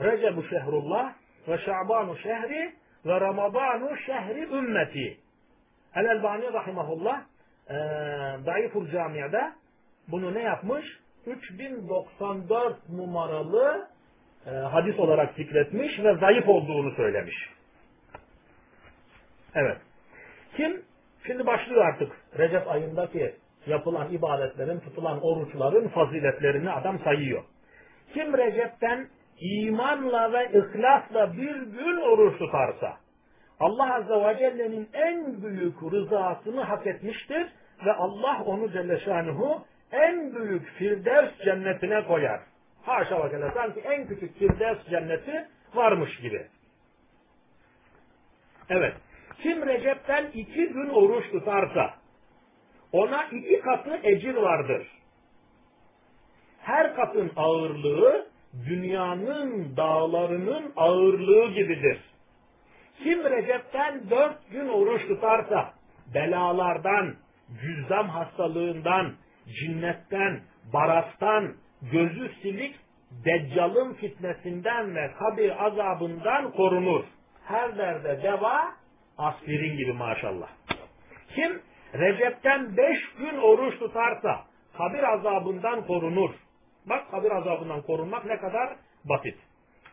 Recep-u şehrullah ve Şabanu şehri ve Ramazanu şehri ümmeti. El-Elbani rahimahullah e, Dayıfur Camia'da bunu ne yapmış? 3094 numaralı e, hadis olarak zikretmiş ve zayıf olduğunu söylemiş. Evet. Kim? Şimdi başlıyor artık Recep ayındaki yapılan ibadetlerin, tutulan oruçların faziletlerini adam sayıyor. Kim Recep'ten imanla ve ihlasla bir gün oruç tutarsa, Allah Azze ve Celle'nin en büyük rızasını hak etmiştir ve Allah onu Celle Şanuhu en büyük Firdevs cennetine koyar. Haşa ve kella sanki en küçük Firdevs cenneti varmış gibi. Evet. Kim Recep'ten iki gün oruç tutarsa ona iki katı ecir vardır. Her katın ağırlığı dünyanın dağlarının ağırlığı gibidir. Kim Recep'ten dört gün oruç tutarsa belalardan, cüzzam hastalığından, cinnetten, barastan, gözü silik, deccalın fitnesinden ve kabir azabından korunur. Her derde deva aspirin gibi maşallah. Kim Recep'ten beş gün oruç tutarsa kabir azabından korunur. Bak kabir azabından korunmak ne kadar basit.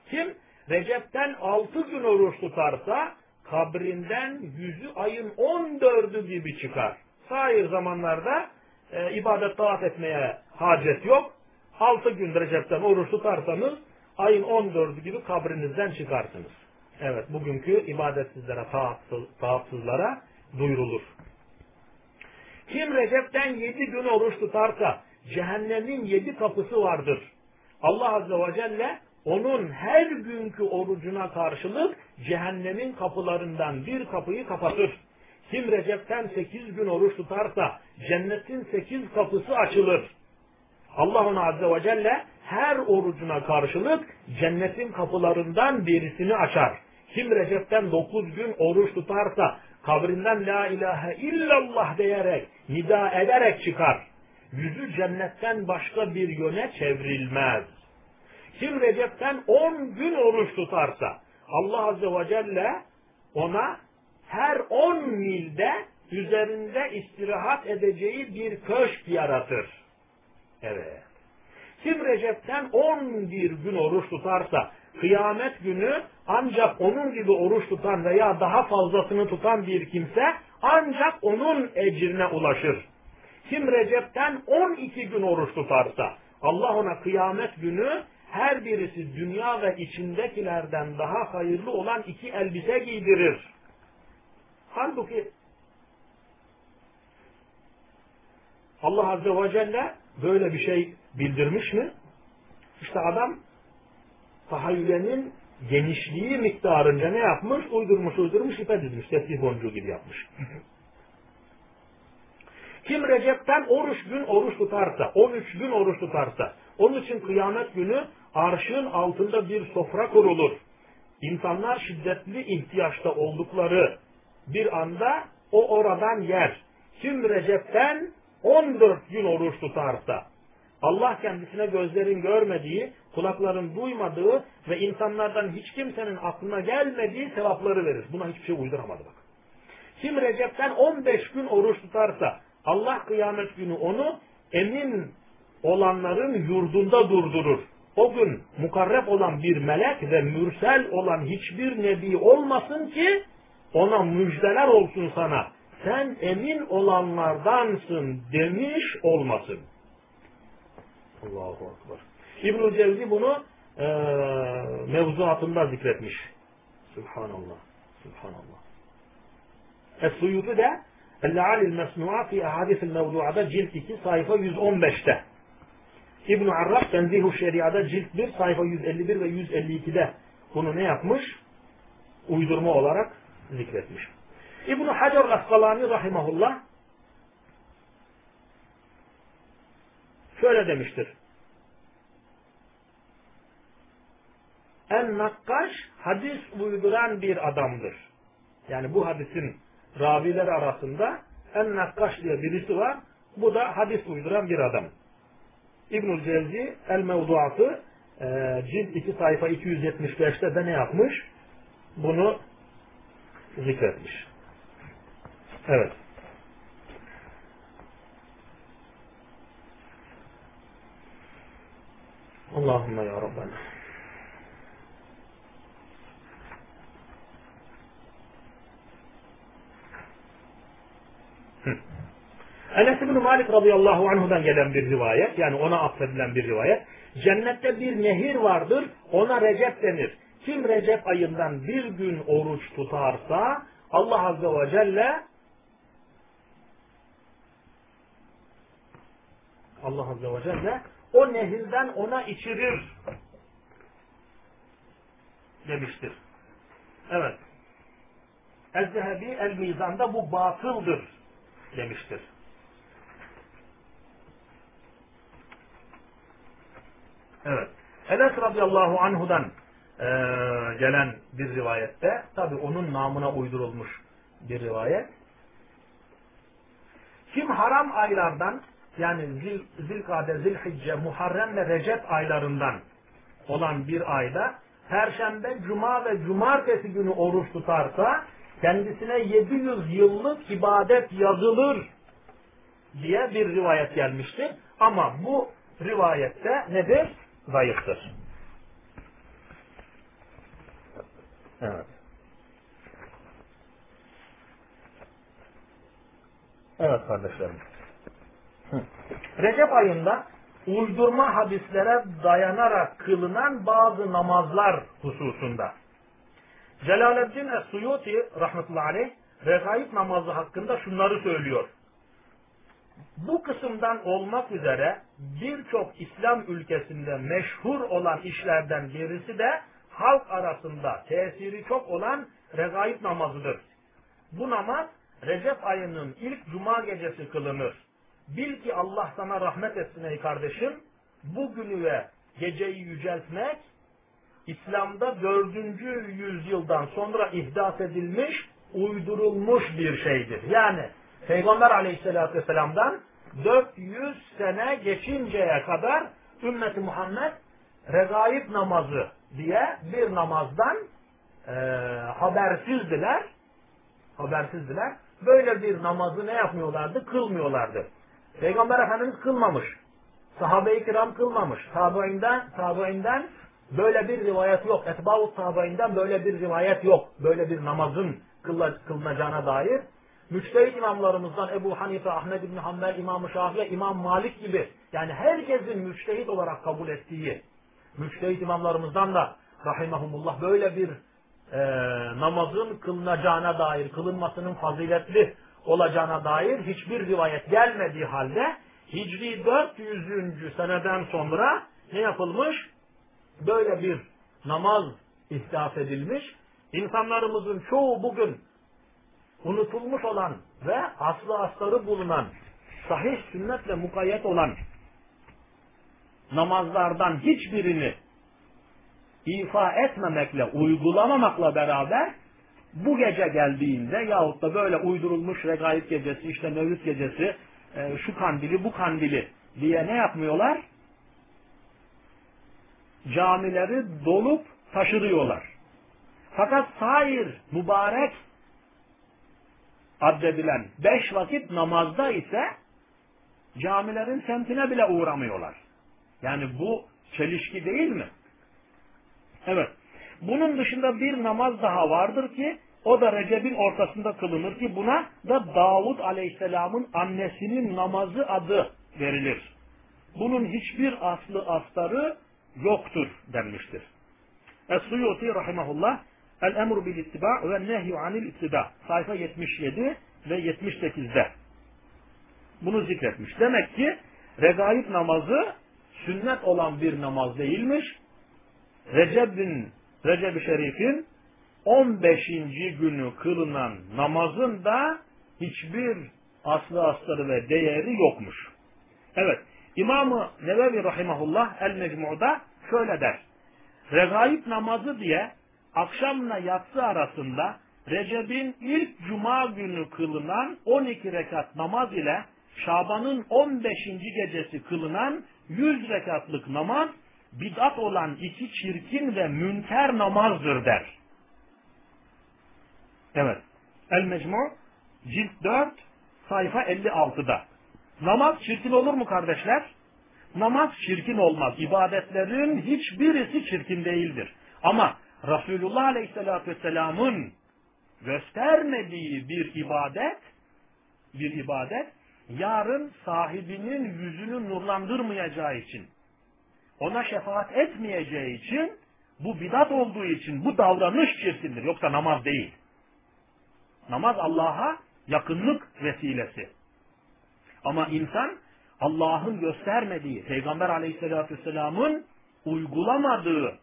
Kim Recep'ten altı gün oruç tutarsa kabrinden yüzü ayın on dördü gibi çıkar. Sair zamanlarda e, ibadet taat etmeye hacet yok. Altı gün Recep'ten oruç tutarsanız ayın on dördü gibi kabrinizden çıkarsınız. Evet bugünkü ibadetsizlere, taatsız, taatsızlara duyurulur. Kim Recep'ten yedi gün oruç tutarsa cehennemin yedi kapısı vardır. Allah Azze ve Celle onun her günkü orucuna karşılık cehennemin kapılarından bir kapıyı kapatır. Kim Recep'ten sekiz gün oruç tutarsa cennetin sekiz kapısı açılır. Allah ona Azze ve Celle her orucuna karşılık cennetin kapılarından birisini açar. Kim Recep'ten dokuz gün oruç tutarsa kabrinden la ilahe illallah diyerek, nida ederek çıkar. Yüzü cennetten başka bir yöne çevrilmez. Kim Recep'ten on gün oruç tutarsa Allah Azze ve Celle ona her on milde üzerinde istirahat edeceği bir köşk yaratır. Evet. Kim Recep'ten 11 gün oruç tutarsa kıyamet günü ancak onun gibi oruç tutan veya daha fazlasını tutan bir kimse ancak onun ecrine ulaşır. Kim Recep'ten 12 gün oruç tutarsa Allah ona kıyamet günü her birisi dünya ve içindekilerden daha hayırlı olan iki elbise giydirir. Halbuki Allah Azze ve Celle böyle bir şey bildirmiş mi? İşte adam tahayyülenin genişliği miktarınca ne yapmış? Uydurmuş uydurmuş ipe dizmiş. Tesbih boncuğu gibi yapmış. Kim Recep'ten 13 gün oruç tutarsa, 13 gün oruç tutarsa, onun için kıyamet günü arşın altında bir sofra kurulur. İnsanlar şiddetli ihtiyaçta oldukları bir anda o oradan yer. Kim Recep'ten 14 gün oruç tutarsa, Allah kendisine gözlerin görmediği, kulakların duymadığı ve insanlardan hiç kimsenin aklına gelmediği sevapları verir. Buna hiçbir şey uyduramadı bak. Kim Recep'ten 15 gün oruç tutarsa Allah kıyamet günü onu emin olanların yurdunda durdurur. O gün mukarreb olan bir melek ve mürsel olan hiçbir nebi olmasın ki ona müjdeler olsun sana. Sen emin olanlardansın demiş olmasın. Allahu Akbar. İbn-i Cevzi bunu e, mevzuatında zikretmiş. Subhanallah. Subhanallah. Es-Suyuti de El-Alil Mesnu'a fi Ahadis-i Mevdu'ada cilt 2 sayfa 115'te. ibn Arraf Tenzihu Şeria'da cilt 1 sayfa 151 ve 152'de bunu ne yapmış? Uydurma olarak zikretmiş. İbn Hacer Askalani rahimahullah şöyle demiştir. En nakkaş hadis uyduran bir adamdır. Yani bu hadisin raviler arasında en nakkaş diye birisi var. Bu da hadis uyduran bir adam. İbnül Cevzi El Mevduatı e, cilt 2 sayfa 275'te de ne yapmış? Bunu zikretmiş. Evet. Allahümme ya Rabbena. Enes bin Malik radıyallahu anhu'dan gelen bir rivayet, yani ona affedilen bir rivayet. Cennette bir nehir vardır, ona Recep denir. Kim Recep ayından bir gün oruç tutarsa Allah Azze ve Celle Allah Azze ve Celle o nehirden ona içirir demiştir. Evet. El-Zehebi El-Mizan'da bu batıldır demiştir. Evet. Enes radıyallahu anhudan e, gelen bir rivayette, tabi onun namına uydurulmuş bir rivayet. Kim haram aylardan yani Zil, Zilkade, Zilhicce, Muharrem ve Recep aylarından olan bir ayda Perşembe, Cuma ve Cumartesi günü oruç tutarsa kendisine 700 yıllık ibadet yazılır diye bir rivayet gelmiştir. Ama bu rivayette nedir? Zayıftır. Evet. Evet kardeşlerim. Recep ayında uydurma hadislere dayanarak kılınan bazı namazlar hususunda. Celaleddin Es-Suyuti rahmetullahi aleyh regaib namazı hakkında şunları söylüyor. Bu kısımdan olmak üzere birçok İslam ülkesinde meşhur olan işlerden birisi de halk arasında tesiri çok olan regaib namazıdır. Bu namaz Recep ayının ilk cuma gecesi kılınır. Bil ki Allah sana rahmet etsin ey kardeşim. Bu günü ve geceyi yüceltmek İslam'da dördüncü yüzyıldan sonra ihdas edilmiş, uydurulmuş bir şeydir. Yani Peygamber aleyhissalatü vesselam'dan 400 sene geçinceye kadar ümmeti Muhammed regaib namazı diye bir namazdan e, habersizdiler. Habersizdiler. Böyle bir namazı ne yapmıyorlardı? Kılmıyorlardı. Peygamber Efendimiz kılmamış. Sahabe-i kiram kılmamış. Tabiinden, tabiinden böyle bir rivayet yok. Etbavut tabiinden böyle bir rivayet yok. Böyle bir namazın kılınacağına dair. Müçtehit imamlarımızdan Ebu Hanife, Ahmed İbni Hanbel, İmam-ı Şafii, İmam Malik gibi yani herkesin müçtehit olarak kabul ettiği müçtehit imamlarımızdan da rahimahumullah böyle bir e, namazın kılınacağına dair, kılınmasının faziletli olacağına dair hiçbir rivayet gelmediği halde Hicri 400. seneden sonra ne yapılmış? Böyle bir namaz ihdas edilmiş. İnsanlarımızın çoğu bugün unutulmuş olan ve aslı astarı bulunan sahih sünnetle mukayyet olan namazlardan hiçbirini ifa etmemekle, uygulamamakla beraber bu gece geldiğinde yahut da böyle uydurulmuş regaib gecesi, işte mevlüt gecesi, e, şu kandili, bu kandili diye ne yapmıyorlar? Camileri dolup taşırıyorlar. Fakat sair, mübarek addedilen beş vakit namazda ise camilerin semtine bile uğramıyorlar. Yani bu çelişki değil mi? Evet. Bunun dışında bir namaz daha vardır ki o da Recep'in ortasında kılınır ki buna da Davud Aleyhisselam'ın annesinin namazı adı verilir. Bunun hiçbir aslı astarı yoktur denmiştir. Es-Suyuti rahimahullah El emru bil ittiba ve nehyu anil ittiba. Sayfa 77 ve 78'de. Bunu zikretmiş. Demek ki regaib namazı sünnet olan bir namaz değilmiş. Recep'in Recep-i Şerif'in 15. günü kılınan namazın da hiçbir aslı astarı ve değeri yokmuş. Evet, İmam-ı Nevevi Rahimahullah El-Mecmu'da şöyle der. Regaib namazı diye akşamla yatsı arasında Recep'in ilk cuma günü kılınan 12 rekat namaz ile Şaban'ın 15. gecesi kılınan 100 rekatlık namaz bid'at olan iki çirkin ve münker namazdır der. Evet. El Mecmu cilt 4 sayfa 56'da. Namaz çirkin olur mu kardeşler? Namaz çirkin olmaz. İbadetlerin hiçbirisi çirkin değildir. Ama Resulullah Aleyhisselatü Vesselam'ın göstermediği bir ibadet, bir ibadet yarın sahibinin yüzünü nurlandırmayacağı için, ona şefaat etmeyeceği için, bu bidat olduğu için bu davranış çirkindir. Yoksa namaz değil. Namaz Allah'a yakınlık vesilesi. Ama insan Allah'ın göstermediği, Peygamber aleyhissalatü vesselamın uygulamadığı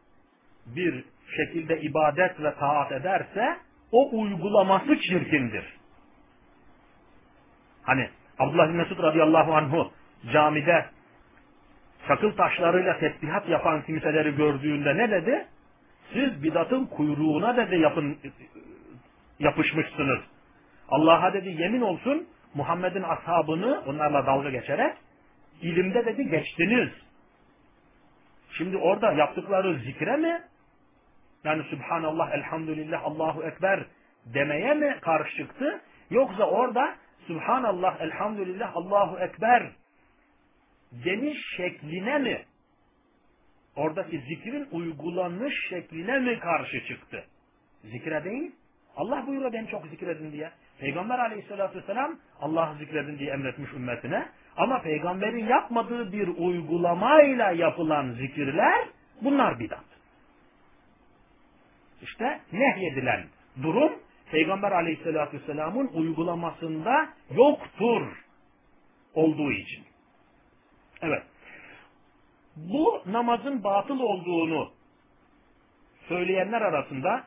bir şekilde ibadet ve taat ederse o uygulaması çirkindir. Hani Abdullah bin Mesud radıyallahu anhu camide çakıl taşlarıyla tesbihat yapan kimseleri gördüğünde ne dedi? Siz bidatın kuyruğuna dedi yapın, yapışmışsınız. Allah'a dedi yemin olsun Muhammed'in ashabını onlarla dalga geçerek ilimde dedi geçtiniz. Şimdi orada yaptıkları zikre mi? Yani Subhanallah, Elhamdülillah, Allahu Ekber demeye mi karşı çıktı? Yoksa orada Subhanallah, Elhamdülillah, Allahu Ekber deniş şekline mi? Oradaki zikrin uygulanmış şekline mi karşı çıktı? Zikre değil. Allah buyuruyor beni çok zikredin diye. Peygamber aleyhissalatü vesselam Allah'ı zikredin diye emretmiş ümmetine. Ama peygamberin yapmadığı bir uygulamayla yapılan zikirler bunlar bidat. İşte nehyedilen durum Peygamber aleyhissalatü vesselamın uygulamasında yoktur olduğu için. Evet. Bu namazın batıl olduğunu söyleyenler arasında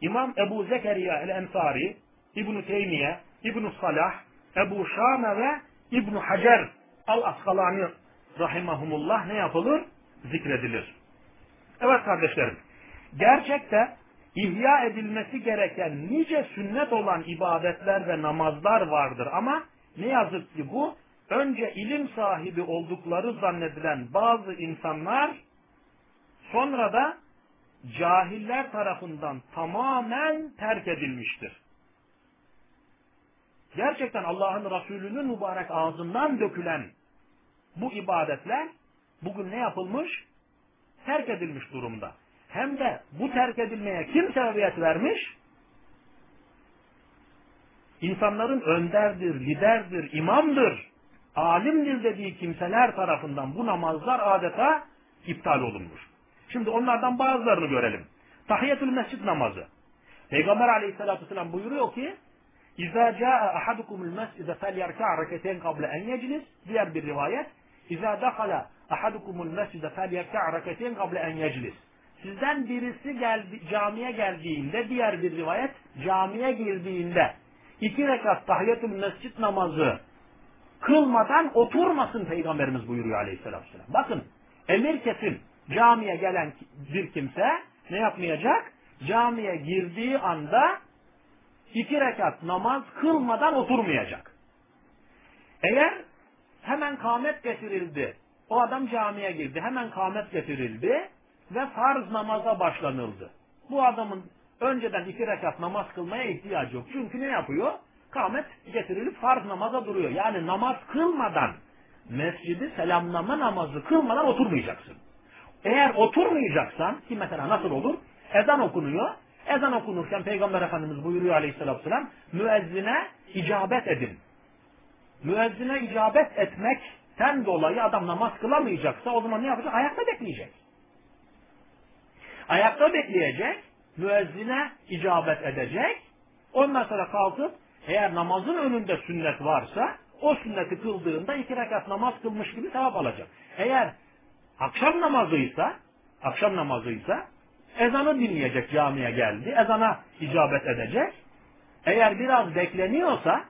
İmam Ebu Zekeriya el-Ensari, İbn-i Teymiye, İbn-i Salah, Ebu Şame ve ibn Hacer al-Askalani rahimahumullah ne yapılır? Zikredilir. Evet kardeşlerim, gerçekte ihya edilmesi gereken nice sünnet olan ibadetler ve namazlar vardır ama ne yazık ki bu önce ilim sahibi oldukları zannedilen bazı insanlar sonra da cahiller tarafından tamamen terk edilmiştir. Gerçekten Allah'ın Resulü'nün mübarek ağzından dökülen bu ibadetler bugün ne yapılmış? Terk edilmiş durumda. Hem de bu terk edilmeye kim sebebiyet vermiş? İnsanların önderdir, liderdir, imamdır, alimdir dediği kimseler tarafından bu namazlar adeta iptal olunmuş. Şimdi onlardan bazılarını görelim. Tahiyyetül mescid namazı. Peygamber aleyhissalatü vesselam buyuruyor ki İzâ câe ahadukumul mescide felyerkâ reketeyn kable en yeclis. Diğer bir rivayet. İzâ dakhala ahadukumul mescide felyerkâ reketeyn kable en yeclis. Sizden birisi geldi, camiye geldiğinde, diğer bir rivayet, camiye girdiğinde iki rekat tahiyyatül mescid namazı kılmadan oturmasın Peygamberimiz buyuruyor aleyhissalatü vesselam. Bakın emir kesin camiye gelen bir kimse ne yapmayacak? Camiye girdiği anda iki rekat namaz kılmadan oturmayacak. Eğer hemen kâmet getirildi, o adam camiye girdi, hemen kâmet getirildi ve farz namaza başlanıldı. Bu adamın önceden iki rekat namaz kılmaya ihtiyacı yok. Çünkü ne yapıyor? Kâmet getirilip farz namaza duruyor. Yani namaz kılmadan, mescidi selamlama namazı kılmadan oturmayacaksın. Eğer oturmayacaksan, ki mesela nasıl olur? Ezan okunuyor, Ezan okunurken Peygamber Efendimiz buyuruyor aleyhissalatü vesselam müezzine icabet edin. Müezzine icabet etmekten dolayı adam namaz kılamayacaksa o zaman ne yapacak? Ayakta bekleyecek. Ayakta bekleyecek, müezzine icabet edecek, ondan sonra kalkıp eğer namazın önünde sünnet varsa o sünneti kıldığında iki rekat namaz kılmış gibi sevap alacak. Eğer akşam namazıysa, akşam namazıysa Ezanı dinleyecek camiye geldi. Ezana icabet edecek. Eğer biraz bekleniyorsa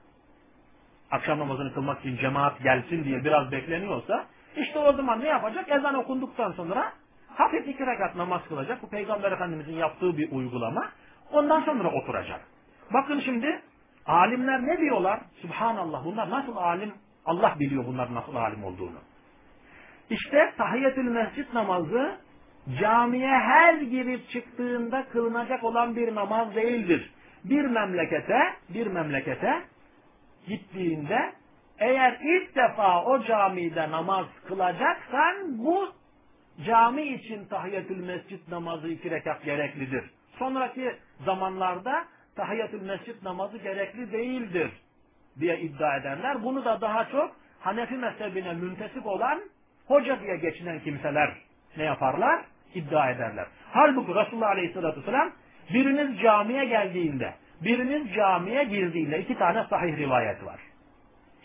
akşam namazını kılmak için cemaat gelsin diye biraz bekleniyorsa işte o zaman ne yapacak? Ezan okunduktan sonra hafif iki rekat namaz kılacak. Bu Peygamber Efendimizin yaptığı bir uygulama. Ondan sonra oturacak. Bakın şimdi alimler ne diyorlar? Subhanallah bunlar nasıl alim? Allah biliyor bunlar nasıl alim olduğunu. İşte tahiyyetül mescid namazı camiye her girip çıktığında kılınacak olan bir namaz değildir. Bir memlekete, bir memlekete gittiğinde eğer ilk defa o camide namaz kılacaksan bu cami için tahiyyatül mescid namazı iki rekat gereklidir. Sonraki zamanlarda tahiyyatül mescid namazı gerekli değildir diye iddia ederler. Bunu da daha çok Hanefi mezhebine müntesip olan hoca diye geçinen kimseler ne yaparlar? İddia ederler. Halbuki Resulullah Aleyhisselatü Vesselam biriniz camiye geldiğinde, biriniz camiye girdiğinde iki tane sahih rivayet var.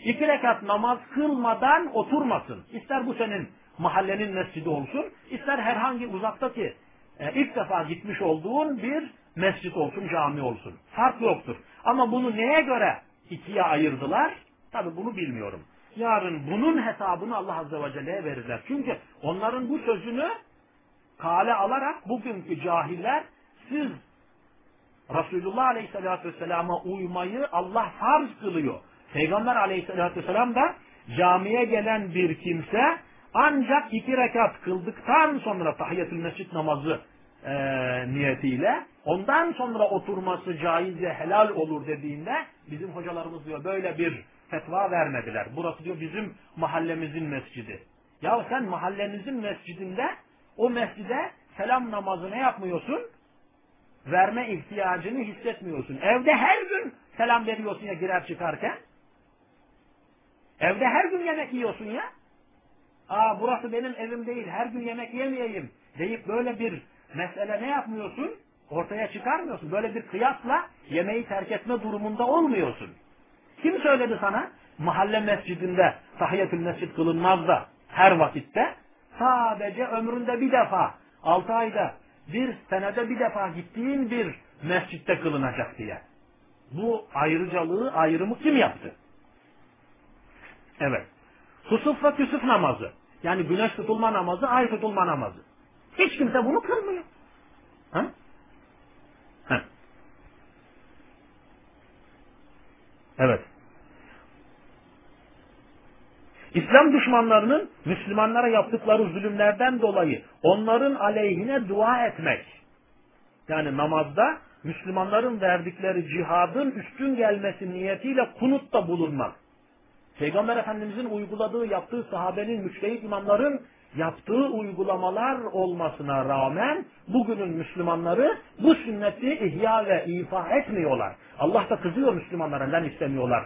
İki rekat namaz kılmadan oturmasın. İster bu senin mahallenin mescidi olsun, ister herhangi uzaktaki e, ilk defa gitmiş olduğun bir mescit olsun, cami olsun. Fark yoktur. Ama bunu neye göre ikiye ayırdılar? Tabi bunu bilmiyorum. Yarın bunun hesabını Allah Azze ve Celle'ye verirler. Çünkü onların bu sözünü kale alarak bugünkü cahiller siz Resulullah Aleyhisselatü Vesselam'a uymayı Allah farz kılıyor. Peygamber Aleyhisselatü Vesselam da camiye gelen bir kimse ancak iki rekat kıldıktan sonra tahiyyatül mescid namazı e, niyetiyle ondan sonra oturması caiz ve helal olur dediğinde bizim hocalarımız diyor böyle bir fetva vermediler. Burası diyor bizim mahallemizin mescidi. Ya sen mahallenizin mescidinde o mescide selam namazı ne yapmıyorsun? Verme ihtiyacını hissetmiyorsun. Evde her gün selam veriyorsun ya girer çıkarken. Evde her gün yemek yiyorsun ya. Aa burası benim evim değil her gün yemek yemeyeyim deyip böyle bir mesele ne yapmıyorsun? Ortaya çıkarmıyorsun. Böyle bir kıyasla yemeği terk etme durumunda olmuyorsun. Kim söyledi sana? Mahalle mescidinde tahiyyatül mescid kılınmaz da her vakitte sadece ömründe bir defa altı ayda bir senede bir defa gittiğin bir mescitte kılınacak diye. Bu ayrıcalığı, ayrımı kim yaptı? Evet. Husuf ve küsuf namazı. Yani güneş tutulma namazı, ay tutulma namazı. Hiç kimse bunu kılmıyor. Ha? Ha. Evet. İslam düşmanlarının Müslümanlara yaptıkları zulümlerden dolayı onların aleyhine dua etmek. Yani namazda Müslümanların verdikleri cihadın üstün gelmesi niyetiyle kunutta bulunmak. Peygamber Efendimizin uyguladığı, yaptığı sahabenin, müçtehit imamların yaptığı uygulamalar olmasına rağmen bugünün Müslümanları bu sünneti ihya ve ifa etmiyorlar. Allah da kızıyor Müslümanlara neden istemiyorlar.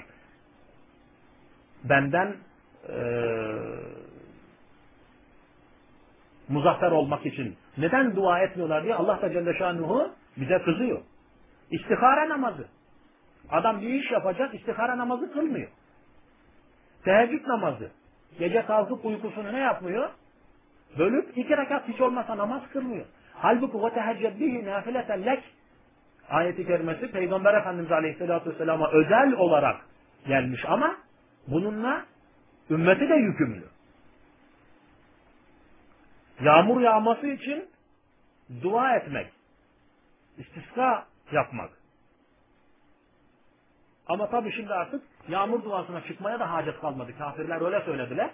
Benden e, muzaffer olmak için neden dua etmiyorlar diye Allah da Celle Şanuhu bize kızıyor. İstihara namazı. Adam bir iş yapacak, istihara namazı kılmıyor. Teheccüd namazı. Gece kalkıp uykusunu ne yapmıyor? Bölüp iki rekat hiç olmasa namaz kılmıyor. Halbuki ve teheccüd bihi nafileten lek ayeti kerimesi Peygamber Efendimiz Aleyhisselatü Vesselam'a özel olarak gelmiş ama bununla ümmeti de yükümlü. Yağmur yağması için dua etmek, istiska yapmak. Ama tabii şimdi artık yağmur duasına çıkmaya da hacet kalmadı. Kafirler öyle söylediler.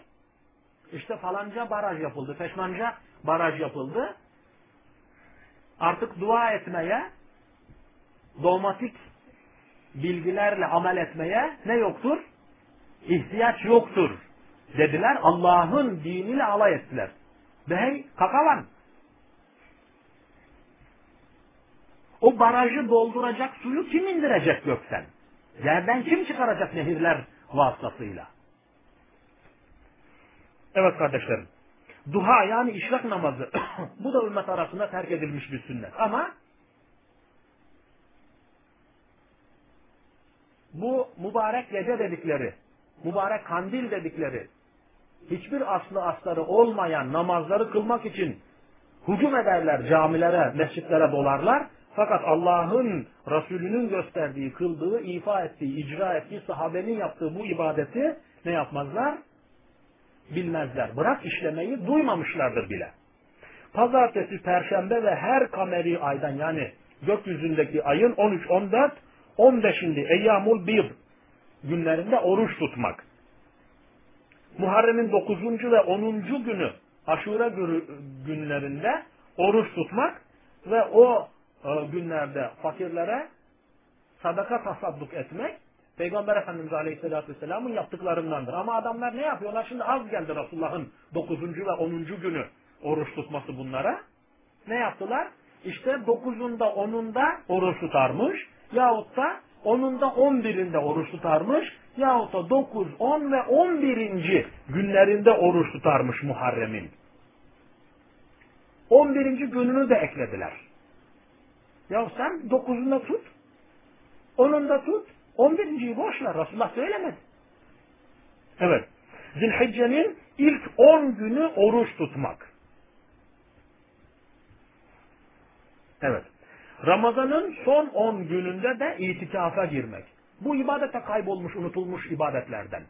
İşte falanca baraj yapıldı, peşmanca baraj yapıldı. Artık dua etmeye, dogmatik bilgilerle amel etmeye ne yoktur? İhtiyaç yoktur. Dediler Allah'ın diniyle alay ettiler. Behey kakalan. O barajı dolduracak suyu kim indirecek gökten? Yerden kim çıkaracak nehirler vasıtasıyla? Evet kardeşlerim. Duha yani işrak namazı. bu da ümmet arasında terk edilmiş bir sünnet. Ama bu mübarek gece dedikleri, mübarek kandil dedikleri, hiçbir aslı asları olmayan namazları kılmak için hücum ederler camilere, mescitlere dolarlar. Fakat Allah'ın Resulünün gösterdiği, kıldığı, ifa ettiği, icra ettiği, sahabenin yaptığı bu ibadeti ne yapmazlar? Bilmezler. Bırak işlemeyi duymamışlardır bile. Pazartesi, Perşembe ve her kameri aydan yani gökyüzündeki ayın 13, 14, 15'inde Eyyamul Bir günlerinde oruç tutmak. Muharrem'in 9. ve 10. günü aşure günlerinde oruç tutmak ve o e, günlerde fakirlere sadaka tasadduk etmek Peygamber Efendimiz Aleyhisselatü Vesselam'ın yaptıklarındandır. Ama adamlar ne yapıyorlar? Şimdi az geldi Resulullah'ın 9. ve 10. günü oruç tutması bunlara. Ne yaptılar? İşte 9'unda 10'unda oruç tutarmış yahut da 10'unda 11'inde oruç tutarmış yahut da 9, 10 ve 11. günlerinde oruç tutarmış Muharrem'in. 11. gününü de eklediler. Ya sen 9'unda tut, 10'unda tut, 11.yi boş ver. Resulullah söylemedi. Evet. Zilhicce'nin ilk 10 günü oruç tutmak. Evet. Ramazan'ın son 10 gününde de itikafa girmek. Bu ibadete kaybolmuş, unutulmuş ibadetlerden.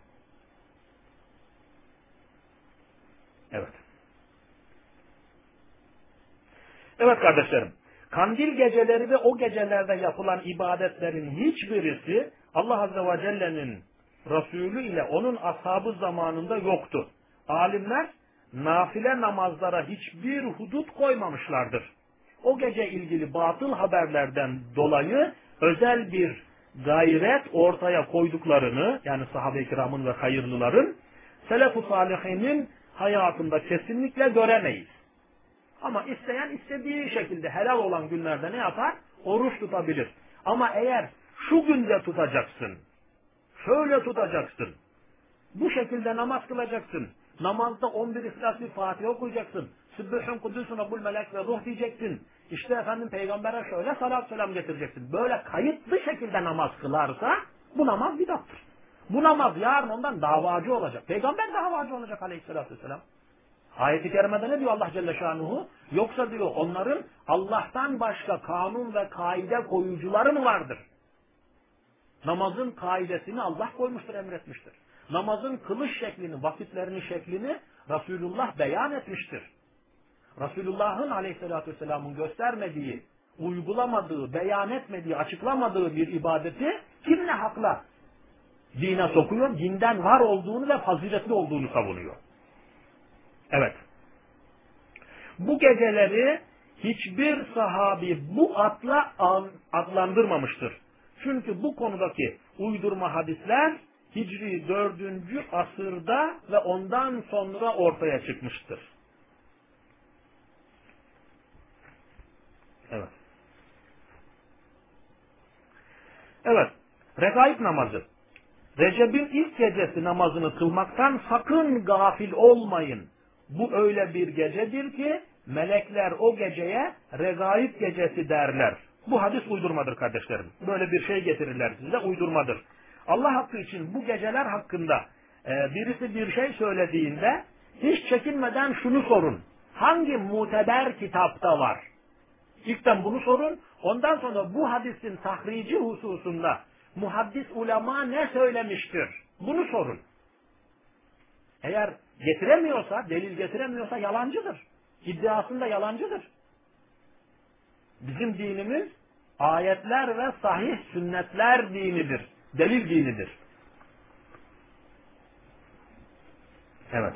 Evet. Evet kardeşlerim. Kandil geceleri ve o gecelerde yapılan ibadetlerin hiçbirisi Allah Azze ve Celle'nin Resulü ile onun ashabı zamanında yoktu. Alimler nafile namazlara hiçbir hudut koymamışlardır. O gece ilgili batıl haberlerden dolayı özel bir gayret ortaya koyduklarını yani sahabe-i kiramın ve hayırlıların selef-u salihinin hayatında kesinlikle göremeyiz. Ama isteyen istediği şekilde helal olan günlerde ne yapar? Oruç tutabilir. Ama eğer şu günde tutacaksın, şöyle tutacaksın, bu şekilde namaz kılacaksın, namazda 11 İhlas bir Fatiha okuyacaksın, Sübbühün Kudüs'ün Rabbul Melek ve Ruh diyeceksin, işte efendim peygambere şöyle salat selam getireceksin. Böyle kayıtlı şekilde namaz kılarsa bu namaz bidattır. Bu namaz yarın ondan davacı olacak. Peygamber davacı olacak aleyhissalatü vesselam. Ayet-i kerimede ne diyor Allah Celle Şanuhu? Yoksa diyor onların Allah'tan başka kanun ve kaide koyucuları mı vardır? Namazın kaidesini Allah koymuştur, emretmiştir. Namazın kılış şeklini, vakitlerini şeklini Resulullah beyan etmiştir. Resulullah'ın aleyhissalatü vesselamın göstermediği, uygulamadığı, beyan etmediği, açıklamadığı bir ibadeti kim ne hakla dine sokuyor? Dinden var olduğunu ve faziletli olduğunu savunuyor. Evet. Bu geceleri hiçbir sahabi bu adla adlandırmamıştır. Çünkü bu konudaki uydurma hadisler Hicri 4. asırda ve ondan sonra ortaya çıkmıştır. Evet. Evet. Regaib namazı. Recep'in ilk gecesi namazını kılmaktan sakın gafil olmayın. Bu öyle bir gecedir ki melekler o geceye regaib gecesi derler. Bu hadis uydurmadır kardeşlerim. Böyle bir şey getirirler size uydurmadır. Allah hakkı için bu geceler hakkında e, birisi bir şey söylediğinde hiç çekinmeden şunu sorun. Hangi muteber kitapta var? İlkten bunu sorun. Ondan sonra bu hadisin tahrici hususunda muhaddis ulema ne söylemiştir? Bunu sorun. Eğer getiremiyorsa, delil getiremiyorsa yalancıdır. İddiasında yalancıdır. Bizim dinimiz ayetler ve sahih sünnetler dinidir. Delil dinidir. Evet.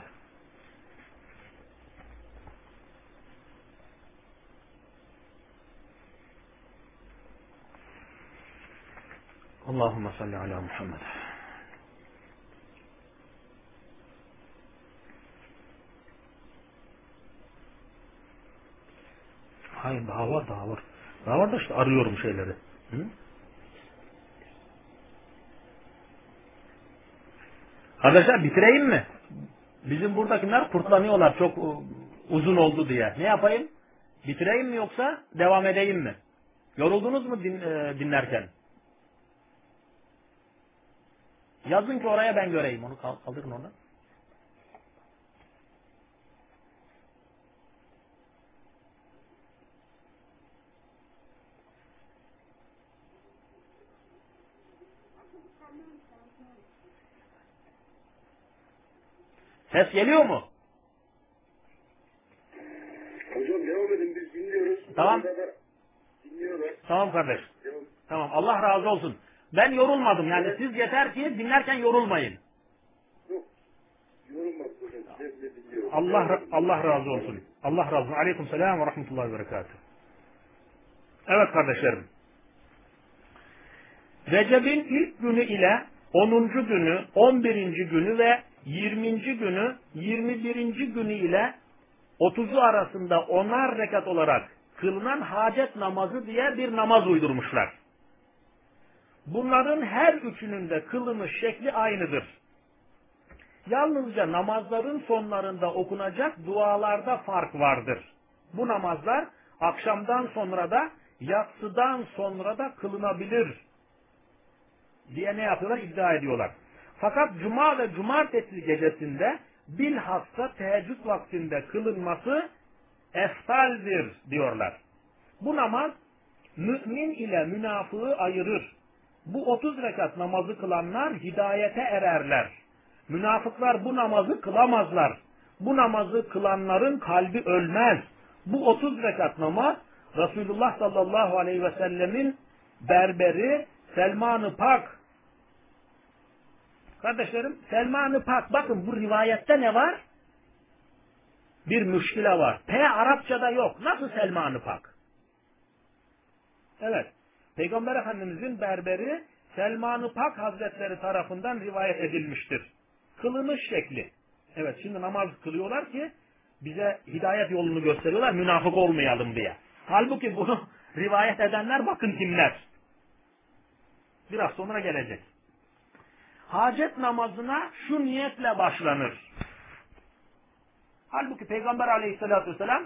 Allahümme salli ala Muhammed. Hayır daha var daha var. Daha var da işte arıyorum şeyleri. Hı? Arkadaşlar bitireyim mi? Bizim buradakiler kurtlanıyorlar çok uzun oldu diye. Ne yapayım? Bitireyim mi yoksa devam edeyim mi? Yoruldunuz mu din, e, dinlerken? Yazın ki oraya ben göreyim. Onu kaldırın oradan. Ses geliyor mu? Hocam devam edin biz dinliyoruz. Tamam. Dinliyorlar. Tamam kardeş. Devam. Tamam Allah razı olsun. Ben yorulmadım yani siz yeter ki dinlerken yorulmayın. Yok. Dinliyoruz. Allah. Allah razı olsun. Allah razı olsun. Aleyküm selam ve rahmetullahi ve berekatuhu. Evet kardeşlerim. Recep'in ilk günü ile 10. günü, 11. günü ve 20. günü, 21. günü ile 30'u arasında 10'ar rekat olarak kılınan hacet namazı diye bir namaz uydurmuşlar. Bunların her üçünün de kılınış şekli aynıdır. Yalnızca namazların sonlarında okunacak dualarda fark vardır. Bu namazlar akşamdan sonra da yatsıdan sonra da kılınabilir diye ne yapıyorlar? iddia ediyorlar. Fakat cuma ve cumartesi gecesinde bilhassa teheccüd vaktinde kılınması eftaldir diyorlar. Bu namaz mümin ile münafığı ayırır. Bu 30 rekat namazı kılanlar hidayete ererler. Münafıklar bu namazı kılamazlar. Bu namazı kılanların kalbi ölmez. Bu 30 rekat namaz Resulullah sallallahu aleyhi ve sellemin berberi Selman-ı Pak Kardeşlerim Selman-ı Pak bakın bu rivayette ne var? Bir müşkile var. P Arapçada yok. Nasıl Selman-ı Pak? Evet. Peygamber Efendimizin berberi Selman-ı Pak Hazretleri tarafından rivayet edilmiştir. Kılınış şekli. Evet şimdi namaz kılıyorlar ki bize hidayet yolunu gösteriyorlar münafık olmayalım diye. Halbuki bunu rivayet edenler bakın kimler. Biraz sonra gelecek. Hacet namazına şu niyetle başlanır. Halbuki Peygamber aleyhissalatü vesselam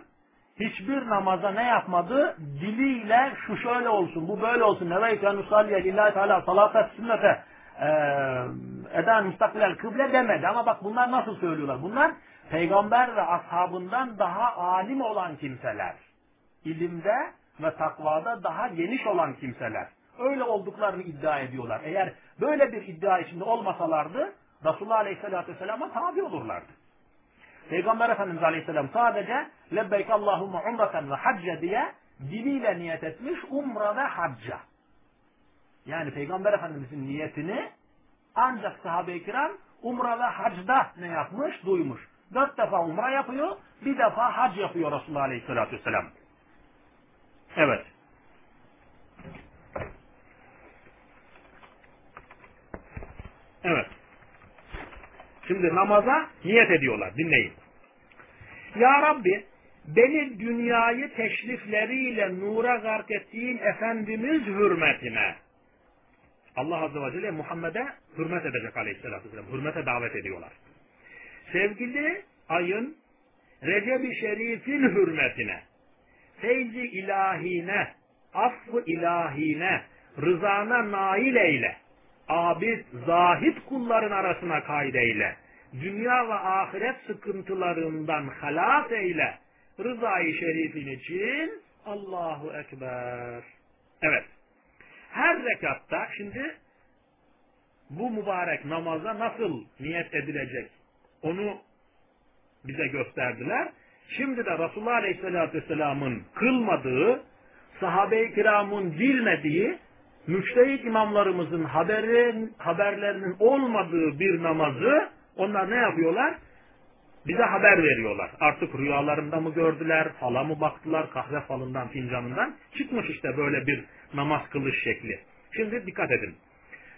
hiçbir namaza ne yapmadı? Diliyle şu şöyle olsun, bu böyle olsun. Neveytü nusalliye lillahi teala salatat sünnete eden müstakbilel kıble demedi. Ama bak bunlar nasıl söylüyorlar? Bunlar peygamber ve ashabından daha alim olan kimseler. İlimde ve takvada daha geniş olan kimseler. Öyle olduklarını iddia ediyorlar. Eğer böyle bir iddia içinde olmasalardı Resulullah Aleyhisselatü Vesselam'a tabi olurlardı. Peygamber Efendimiz Aleyhisselam sadece lebbeyk Allahümme umraten ve hacce diye diliyle niyet etmiş umra ve hacca. Yani Peygamber Efendimizin niyetini ancak sahabe-i kiram umra ve hacda ne yapmış? Duymuş. Dört defa umra yapıyor, bir defa hac yapıyor Resulullah Aleyhisselatü Vesselam. Evet. Evet. Şimdi namaza niyet ediyorlar. Dinleyin. Ya Rabbi beni dünyayı teşrifleriyle nura gark ettiğin Efendimiz hürmetine Allah Azze ve Celle Muhammed'e hürmet edecek aleyhissalatü vesselam. Hürmete davet ediyorlar. Sevgili ayın Recep-i Şerif'in hürmetine feyzi ilahine affı ilahine rızana nail eyle abid, zahid kulların arasına kaydeyle. Dünya ve ahiret sıkıntılarından halas eyle. Rızayı şerifin için Allahu Ekber. Evet. Her rekatta şimdi bu mübarek namaza nasıl niyet edilecek onu bize gösterdiler. Şimdi de Resulullah Aleyhisselatü Vesselam'ın kılmadığı, sahabe-i kiramın bilmediği müştehit imamlarımızın haberin, haberlerinin olmadığı bir namazı onlar ne yapıyorlar? Bize haber veriyorlar. Artık rüyalarında mı gördüler, fala mı baktılar, kahve falından, fincanından. Çıkmış işte böyle bir namaz kılış şekli. Şimdi dikkat edin.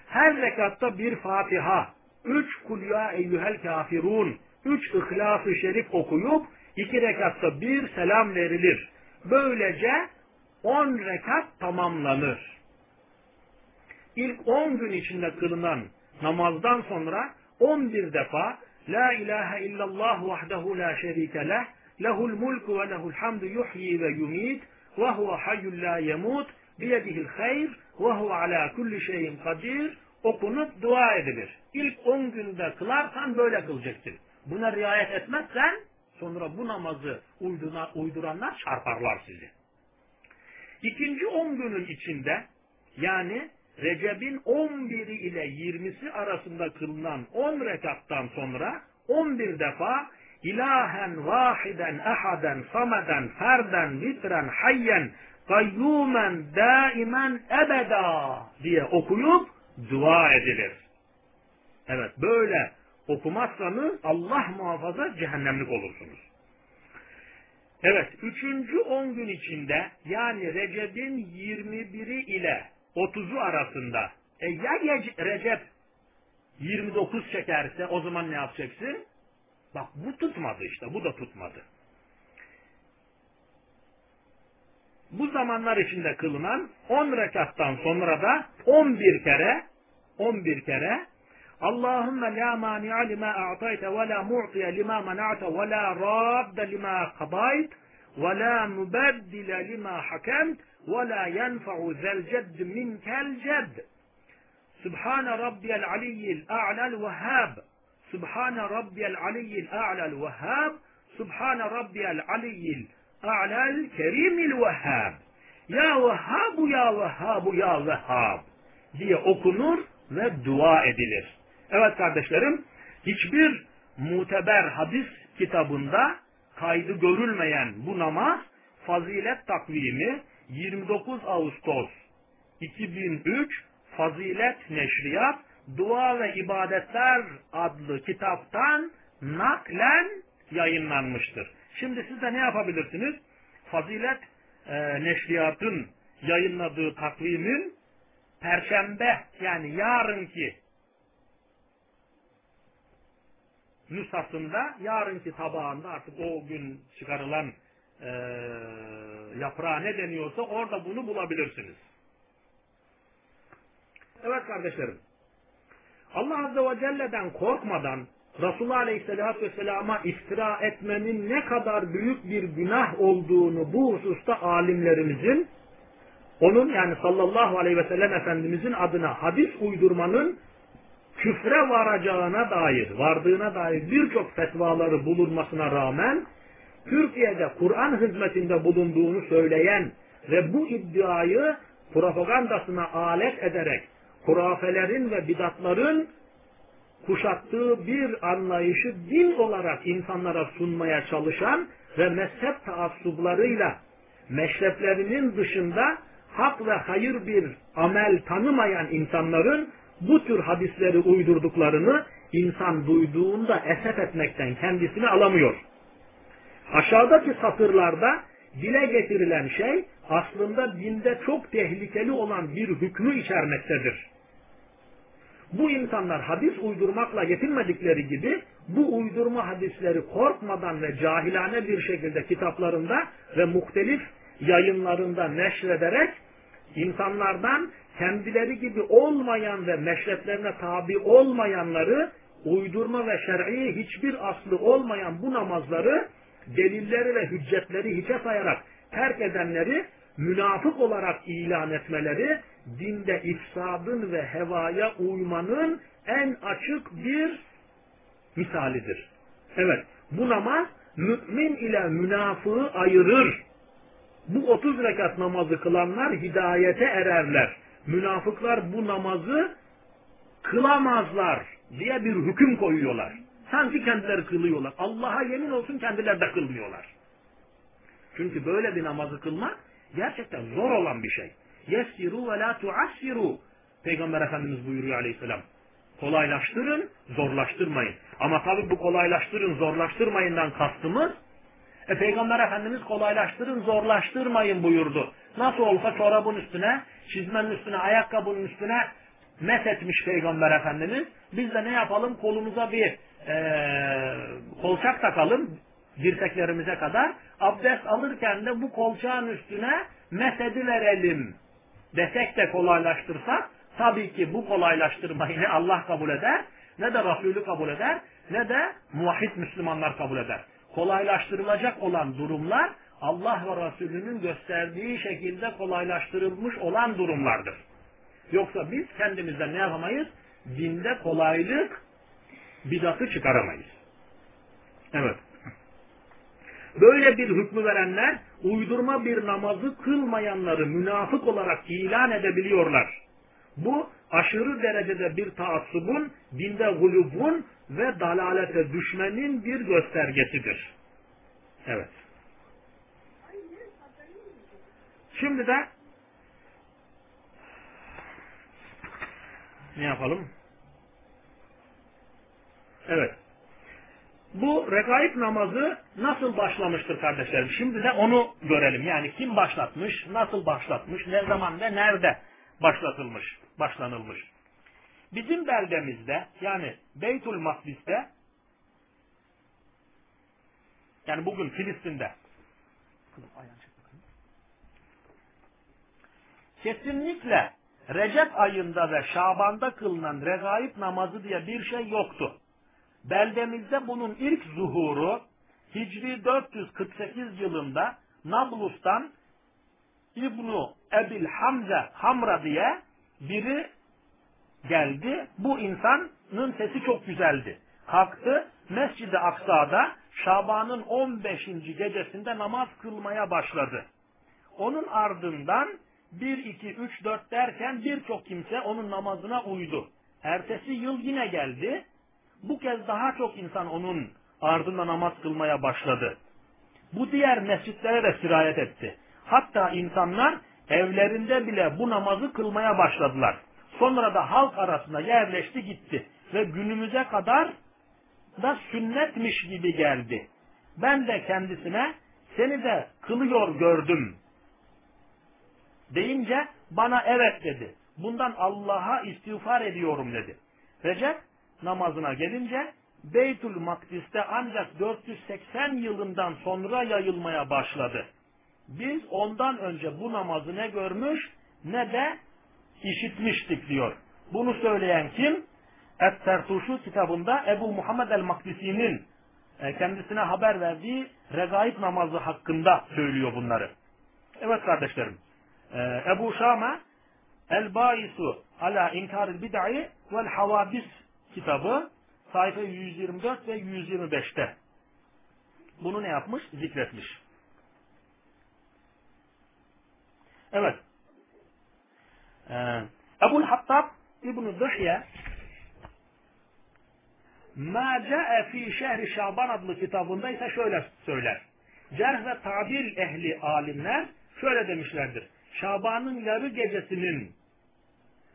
Her rekatta bir Fatiha, üç kulya eyyühel kafirun, üç ihlas-ı şerif okuyup, iki rekatta bir selam verilir. Böylece on rekat tamamlanır ilk 10 gün içinde kılınan namazdan sonra 11 defa La ilahe illallah vahdehu la şerike leh lehul mulku ve lehul hamdu yuhyi ve yumit ve huve hayyul la yemut biyedihil hayr ve huve ala kulli şeyin kadir okunup dua edilir. İlk 10 günde kılarsan böyle kılacaksın. Buna riayet etmezsen sonra bu namazı uyduranlar çarparlar sizi. İkinci 10 günün içinde yani Recep'in 11'i ile 20'si arasında kılınan 10 rekattan sonra 11 defa ilahen vahiden ehaden sameden ferden vitren hayyen kayyumen daimen ebeda diye okuyup dua edilir. Evet böyle okumazsanız Allah muhafaza cehennemlik olursunuz. Evet üçüncü on gün içinde yani Recep'in 21'i ile 30'u arasında. E ya Recep 29 çekerse o zaman ne yapacaksın? Bak bu tutmadı işte. Bu da tutmadı. bu zamanlar içinde kılınan 10 rekattan sonra da 11 kere 11 kere Allahümme la mani'a lima a'tayte ve la mu'tiye lima mana'te ve la radde lima kadayt ve la mubeddile lima hakemt la yenfa'u zel cedd minkel cedd. Sübhane rabbiyel aliyyil a'lel vehhab. Sübhane rabbiyel aliyyil a'lel vehhab. Sübhane rabbiyel aliyyil a'lel kerimil vehhab. Ya vehhabu ya vehhabu ya vehhab diye okunur ve dua edilir. Evet kardeşlerim, hiçbir muteber hadis kitabında kaydı görülmeyen bu namaz fazilet takvimi 29 Ağustos 2003 Fazilet Neşriyat Dua ve İbadetler adlı kitaptan naklen yayınlanmıştır. Şimdi siz de ne yapabilirsiniz? Fazilet e, Neşriyat'ın yayınladığı takvimin Perşembe yani yarınki nüshasında yarınki tabağında artık o gün çıkarılan e, yaprağa ne deniyorsa orada bunu bulabilirsiniz. Evet kardeşlerim. Allah Azze ve Celle'den korkmadan Resulullah Aleyhisselatü Vesselam'a iftira etmenin ne kadar büyük bir günah olduğunu bu hususta alimlerimizin onun yani sallallahu aleyhi ve sellem Efendimizin adına hadis uydurmanın küfre varacağına dair, vardığına dair birçok fetvaları bulunmasına rağmen Türkiye'de Kur'an hizmetinde bulunduğunu söyleyen ve bu iddiayı propagandasına alet ederek kurafelerin ve bidatların kuşattığı bir anlayışı din olarak insanlara sunmaya çalışan ve mezhep taassublarıyla meşreplerinin dışında hak ve hayır bir amel tanımayan insanların bu tür hadisleri uydurduklarını insan duyduğunda esef etmekten kendisini alamıyor. Aşağıdaki satırlarda dile getirilen şey aslında dinde çok tehlikeli olan bir hükmü içermektedir. Bu insanlar hadis uydurmakla yetinmedikleri gibi bu uydurma hadisleri korkmadan ve cahilane bir şekilde kitaplarında ve muhtelif yayınlarında neşrederek insanlardan kendileri gibi olmayan ve meşreplerine tabi olmayanları uydurma ve şer'i hiçbir aslı olmayan bu namazları delilleri ve hüccetleri hiçe sayarak terk edenleri münafık olarak ilan etmeleri dinde ifsadın ve hevaya uymanın en açık bir misalidir. Evet, bu namaz mümin ile münafığı ayırır. Bu 30 rekat namazı kılanlar hidayete ererler. Münafıklar bu namazı kılamazlar diye bir hüküm koyuyorlar. Sanki kendileri kılıyorlar. Allah'a yemin olsun kendileri de kılmıyorlar. Çünkü böyle bir namazı kılmak gerçekten zor olan bir şey. Yessiru ve la tuassiru. Peygamber Efendimiz buyuruyor aleyhisselam. Kolaylaştırın, zorlaştırmayın. Ama tabi bu kolaylaştırın, zorlaştırmayından kastımız e, Peygamber Efendimiz kolaylaştırın, zorlaştırmayın buyurdu. Nasıl olsa çorabın üstüne, çizmenin üstüne, ayakkabının üstüne mes etmiş Peygamber Efendimiz. Biz de ne yapalım? Kolumuza bir e, kolçak takalım dirseklerimize kadar. Abdest alırken de bu kolçağın üstüne mesedi verelim desek de kolaylaştırsak tabii ki bu kolaylaştırmayı ne Allah kabul eder ne de Resulü kabul eder ne de muvahhid Müslümanlar kabul eder. Kolaylaştırılacak olan durumlar Allah ve Resulünün gösterdiği şekilde kolaylaştırılmış olan durumlardır. Yoksa biz kendimizden ne yapamayız? Dinde kolaylık bidatı çıkaramayız. Evet. Böyle bir hükmü verenler uydurma bir namazı kılmayanları münafık olarak ilan edebiliyorlar. Bu aşırı derecede bir taassubun, dinde gulubun ve dalalete düşmenin bir göstergesidir. Evet. Şimdi de ne yapalım? Evet. Bu regaib namazı nasıl başlamıştır kardeşlerim? Şimdi de onu görelim. Yani kim başlatmış, nasıl başlatmış, ne zaman ve nerede başlatılmış, başlanılmış. Bizim beldemizde yani Beytül Makdis'te yani bugün Filistin'de kesinlikle Recep ayında ve Şaban'da kılınan regaib namazı diye bir şey yoktu. Beldemizde bunun ilk zuhuru Hicri 448 yılında Nablus'tan İbnu Ebil Hamze Hamra diye biri geldi. Bu insanın sesi çok güzeldi. Kalktı Mescid-i Aksa'da Şaban'ın 15. gecesinde namaz kılmaya başladı. Onun ardından 1, 2, 3, 4 derken birçok kimse onun namazına uydu. Ertesi yıl yine geldi. Bu kez daha çok insan onun ardından namaz kılmaya başladı. Bu diğer mescitlere de sirayet etti. Hatta insanlar evlerinde bile bu namazı kılmaya başladılar. Sonra da halk arasında yerleşti gitti. Ve günümüze kadar da sünnetmiş gibi geldi. Ben de kendisine seni de kılıyor gördüm deyince bana evet dedi. Bundan Allah'a istiğfar ediyorum dedi. Recep namazına gelince Beytül Makdis'te ancak 480 yılından sonra yayılmaya başladı. Biz ondan önce bu namazı ne görmüş ne de işitmiştik diyor. Bunu söyleyen kim? Et-Tertuşu kitabında Ebu Muhammed el-Makdisi'nin e, kendisine haber verdiği regaib namazı hakkında söylüyor bunları. Evet kardeşlerim. E, Ebu Şama El-Baisu ala inkaril bid'i vel havadis kitabı sayfa 124 ve 125'te. Bunu ne yapmış? Zikretmiş. Evet. Ee, Ebul Hattab İbn-i Dıhye Ma ca'e fi şehri Şaban adlı kitabında ise şöyle söyler. Cerh ve tabir ehli alimler şöyle demişlerdir. Şaban'ın yarı gecesinin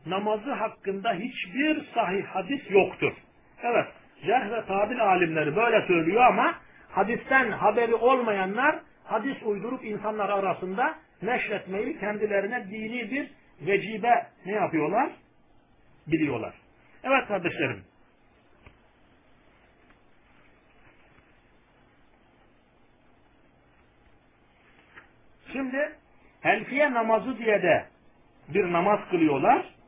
namazı hakkında hiçbir sahih hadis yoktur. Evet, cerh ve tabir alimleri böyle söylüyor ama hadisten haberi olmayanlar hadis uydurup insanlar arasında neşretmeyi kendilerine dini bir vecibe ne yapıyorlar? Biliyorlar. Evet kardeşlerim. Şimdi Elfiye namazı diye de bir namaz kılıyorlar.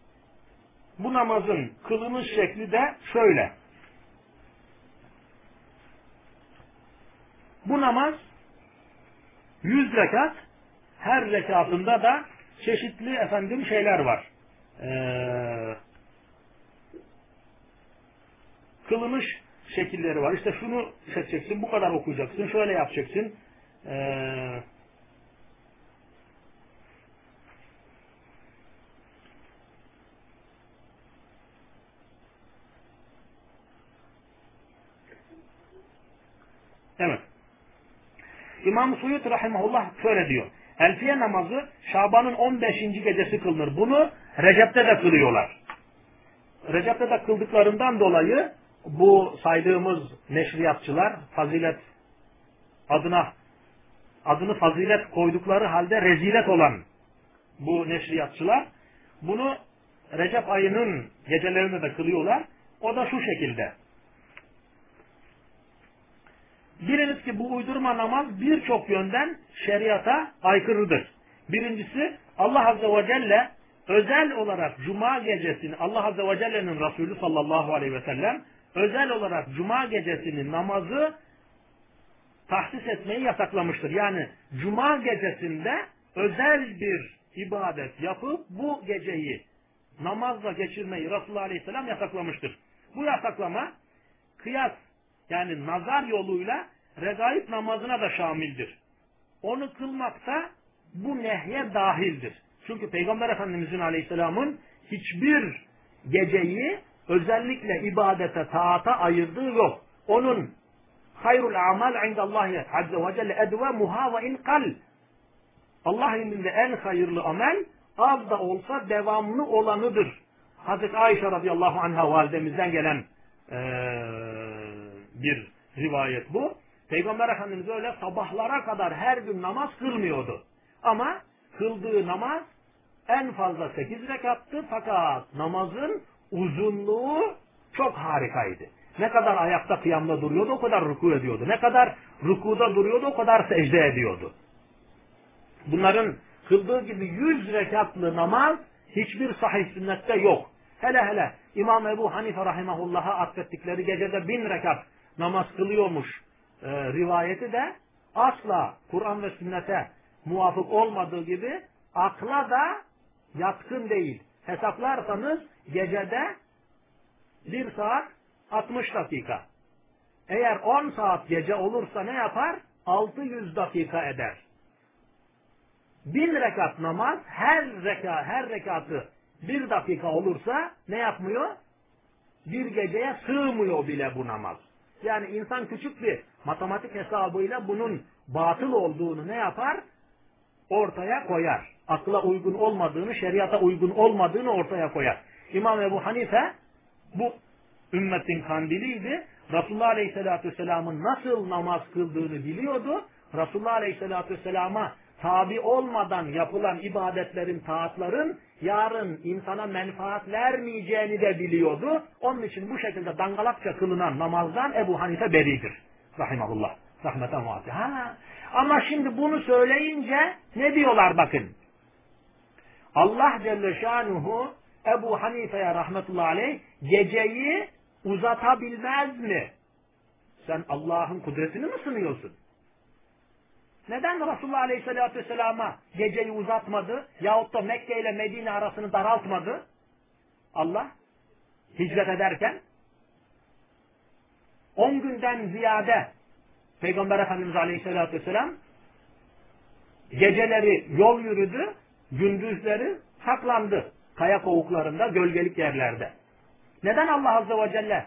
Bu namazın kılınış şekli de şöyle. Bu namaz yüz rekat her rekatında da çeşitli efendim şeyler var. Ee, kılınış şekilleri var. İşte şunu seçeceksin, bu kadar okuyacaksın, şöyle yapacaksın. Ee, Evet. İmam Suyut Rahimahullah şöyle diyor. Elfiye namazı Şaban'ın 15. gecesi kılınır. Bunu Recep'te de kılıyorlar. Recep'te de kıldıklarından dolayı bu saydığımız neşriyatçılar fazilet adına adını fazilet koydukları halde rezilet olan bu neşriyatçılar bunu Recep ayının gecelerinde de kılıyorlar. O da şu şekilde. Biliniz ki bu uydurma namaz birçok yönden şeriata aykırıdır. Birincisi Allah Azze ve Celle özel olarak Cuma gecesini Allah Azze ve Celle'nin Resulü sallallahu aleyhi ve sellem özel olarak Cuma gecesini namazı tahsis etmeyi yasaklamıştır. Yani Cuma gecesinde özel bir ibadet yapıp bu geceyi namazla geçirmeyi Resulullah Aleyhisselam yasaklamıştır. Bu yasaklama kıyas yani nazar yoluyla regaib namazına da şamildir. Onu kılmakta bu nehye dahildir. Çünkü Peygamber Efendimizin Aleyhisselam'ın hiçbir geceyi özellikle ibadete, taata ayırdığı yok. Onun hayrul amal indallahi azze ve celle edvemuha ve in kal. Allah indinde en hayırlı amel az da olsa devamlı olanıdır. Hazreti Ayşe radıyallahu anha validemizden gelen ee, bir rivayet bu. Peygamber Efendimiz öyle sabahlara kadar her gün namaz kılmıyordu. Ama kıldığı namaz en fazla sekiz rekattı fakat namazın uzunluğu çok harikaydı. Ne kadar ayakta kıyamda duruyordu o kadar ruku ediyordu. Ne kadar rukuda duruyordu o kadar secde ediyordu. Bunların kıldığı gibi yüz rekatlı namaz hiçbir sahih sünnette yok. Hele hele İmam Ebu Hanife rahimahullah'a atfettikleri gecede bin rekat namaz kılıyormuş e, rivayeti de asla Kur'an ve sünnete muvafık olmadığı gibi akla da yatkın değil. Hesaplarsanız gecede bir saat 60 dakika. Eğer 10 saat gece olursa ne yapar? 600 dakika eder. Bin rekat namaz her reka, her rekatı bir dakika olursa ne yapmıyor? Bir geceye sığmıyor bile bu namaz. Yani insan küçük bir matematik hesabıyla bunun batıl olduğunu ne yapar? Ortaya koyar. Akla uygun olmadığını, şeriata uygun olmadığını ortaya koyar. İmam Ebu Hanife bu ümmetin kandiliydi. Resulullah Aleyhisselatü Vesselam'ın nasıl namaz kıldığını biliyordu. Resulullah Aleyhisselatü Vesselam'a tabi olmadan yapılan ibadetlerin, taatların yarın insana menfaat vermeyeceğini de biliyordu. Onun için bu şekilde dangalakça kılınan namazdan Ebu Hanife beridir. Rahimahullah. Rahmeten. Ha. Ama şimdi bunu söyleyince ne diyorlar bakın. Allah Celle Şanuhu Ebu Hanife'ye rahmetullahi aleyh geceyi uzatabilmez mi? Sen Allah'ın kudretini mi sınıyorsun? Neden Resulullah Aleyhisselatü Vesselam'a geceyi uzatmadı yahut da Mekke ile Medine arasını daraltmadı? Allah hicret ederken 10 günden ziyade Peygamber Efendimiz Aleyhisselatü Vesselam geceleri yol yürüdü, gündüzleri saklandı. Kaya kovuklarında, gölgelik yerlerde. Neden Allah Azze ve Celle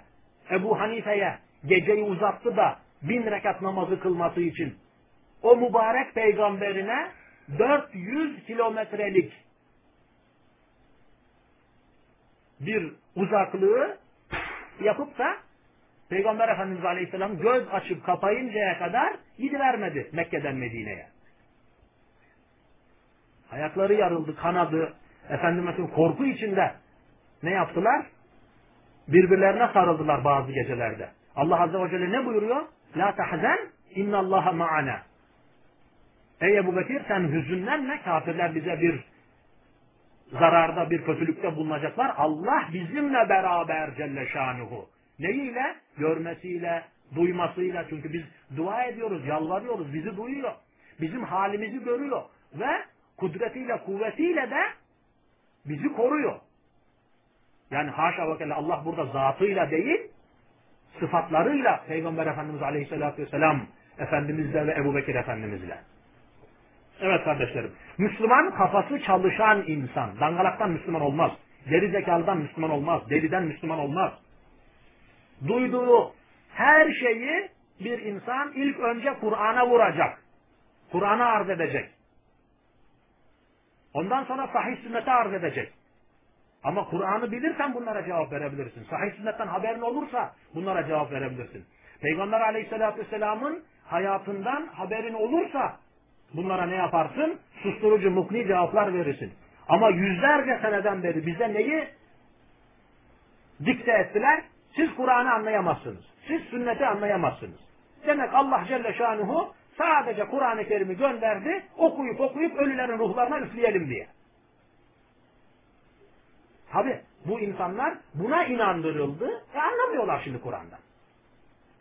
Ebu Hanife'ye geceyi uzattı da bin rekat namazı kılması için o mübarek peygamberine 400 kilometrelik bir uzaklığı yapıp da Peygamber Efendimiz Aleyhisselam göz açıp kapayıncaya kadar gidivermedi Mekke'den Medine'ye. Ayakları yarıldı, kanadı. Efendimiz'in korku içinde ne yaptılar? Birbirlerine sarıldılar bazı gecelerde. Allah Azze ve Celle ne buyuruyor? La tahzen innallaha ma'ana. Ey Ebu Bekir sen hüzünlenme kafirler bize bir zararda bir kötülükte bulunacaklar. Allah bizimle beraber Celle Şanuhu. Neyiyle? Görmesiyle, duymasıyla. Çünkü biz dua ediyoruz, yalvarıyoruz. Bizi duyuyor. Bizim halimizi görüyor. Ve kudretiyle, kuvvetiyle de bizi koruyor. Yani haşa ve Allah burada zatıyla değil, sıfatlarıyla Peygamber Efendimiz Aleyhisselatü Vesselam Efendimizle ve Ebu Bekir Efendimizle. Evet kardeşlerim. Müslüman kafası çalışan insan. Dangalaktan Müslüman olmaz. Geri zekalıdan Müslüman olmaz. Deliden Müslüman olmaz. Duyduğu her şeyi bir insan ilk önce Kur'an'a vuracak. Kur'an'a arz edecek. Ondan sonra sahih sünnete arz edecek. Ama Kur'an'ı bilirsen bunlara cevap verebilirsin. Sahih sünnetten haberin olursa bunlara cevap verebilirsin. Peygamber aleyhissalatü vesselamın hayatından haberin olursa bunlara ne yaparsın? Susturucu, mukni cevaplar verirsin. Ama yüzlerce seneden beri bize neyi dikte ettiler? Siz Kur'an'ı anlayamazsınız. Siz sünneti anlayamazsınız. Demek Allah Celle Şanuhu sadece Kur'an-ı Kerim'i gönderdi, okuyup okuyup ölülerin ruhlarına üfleyelim diye. Tabi bu insanlar buna inandırıldı ve anlamıyorlar şimdi Kur'an'dan.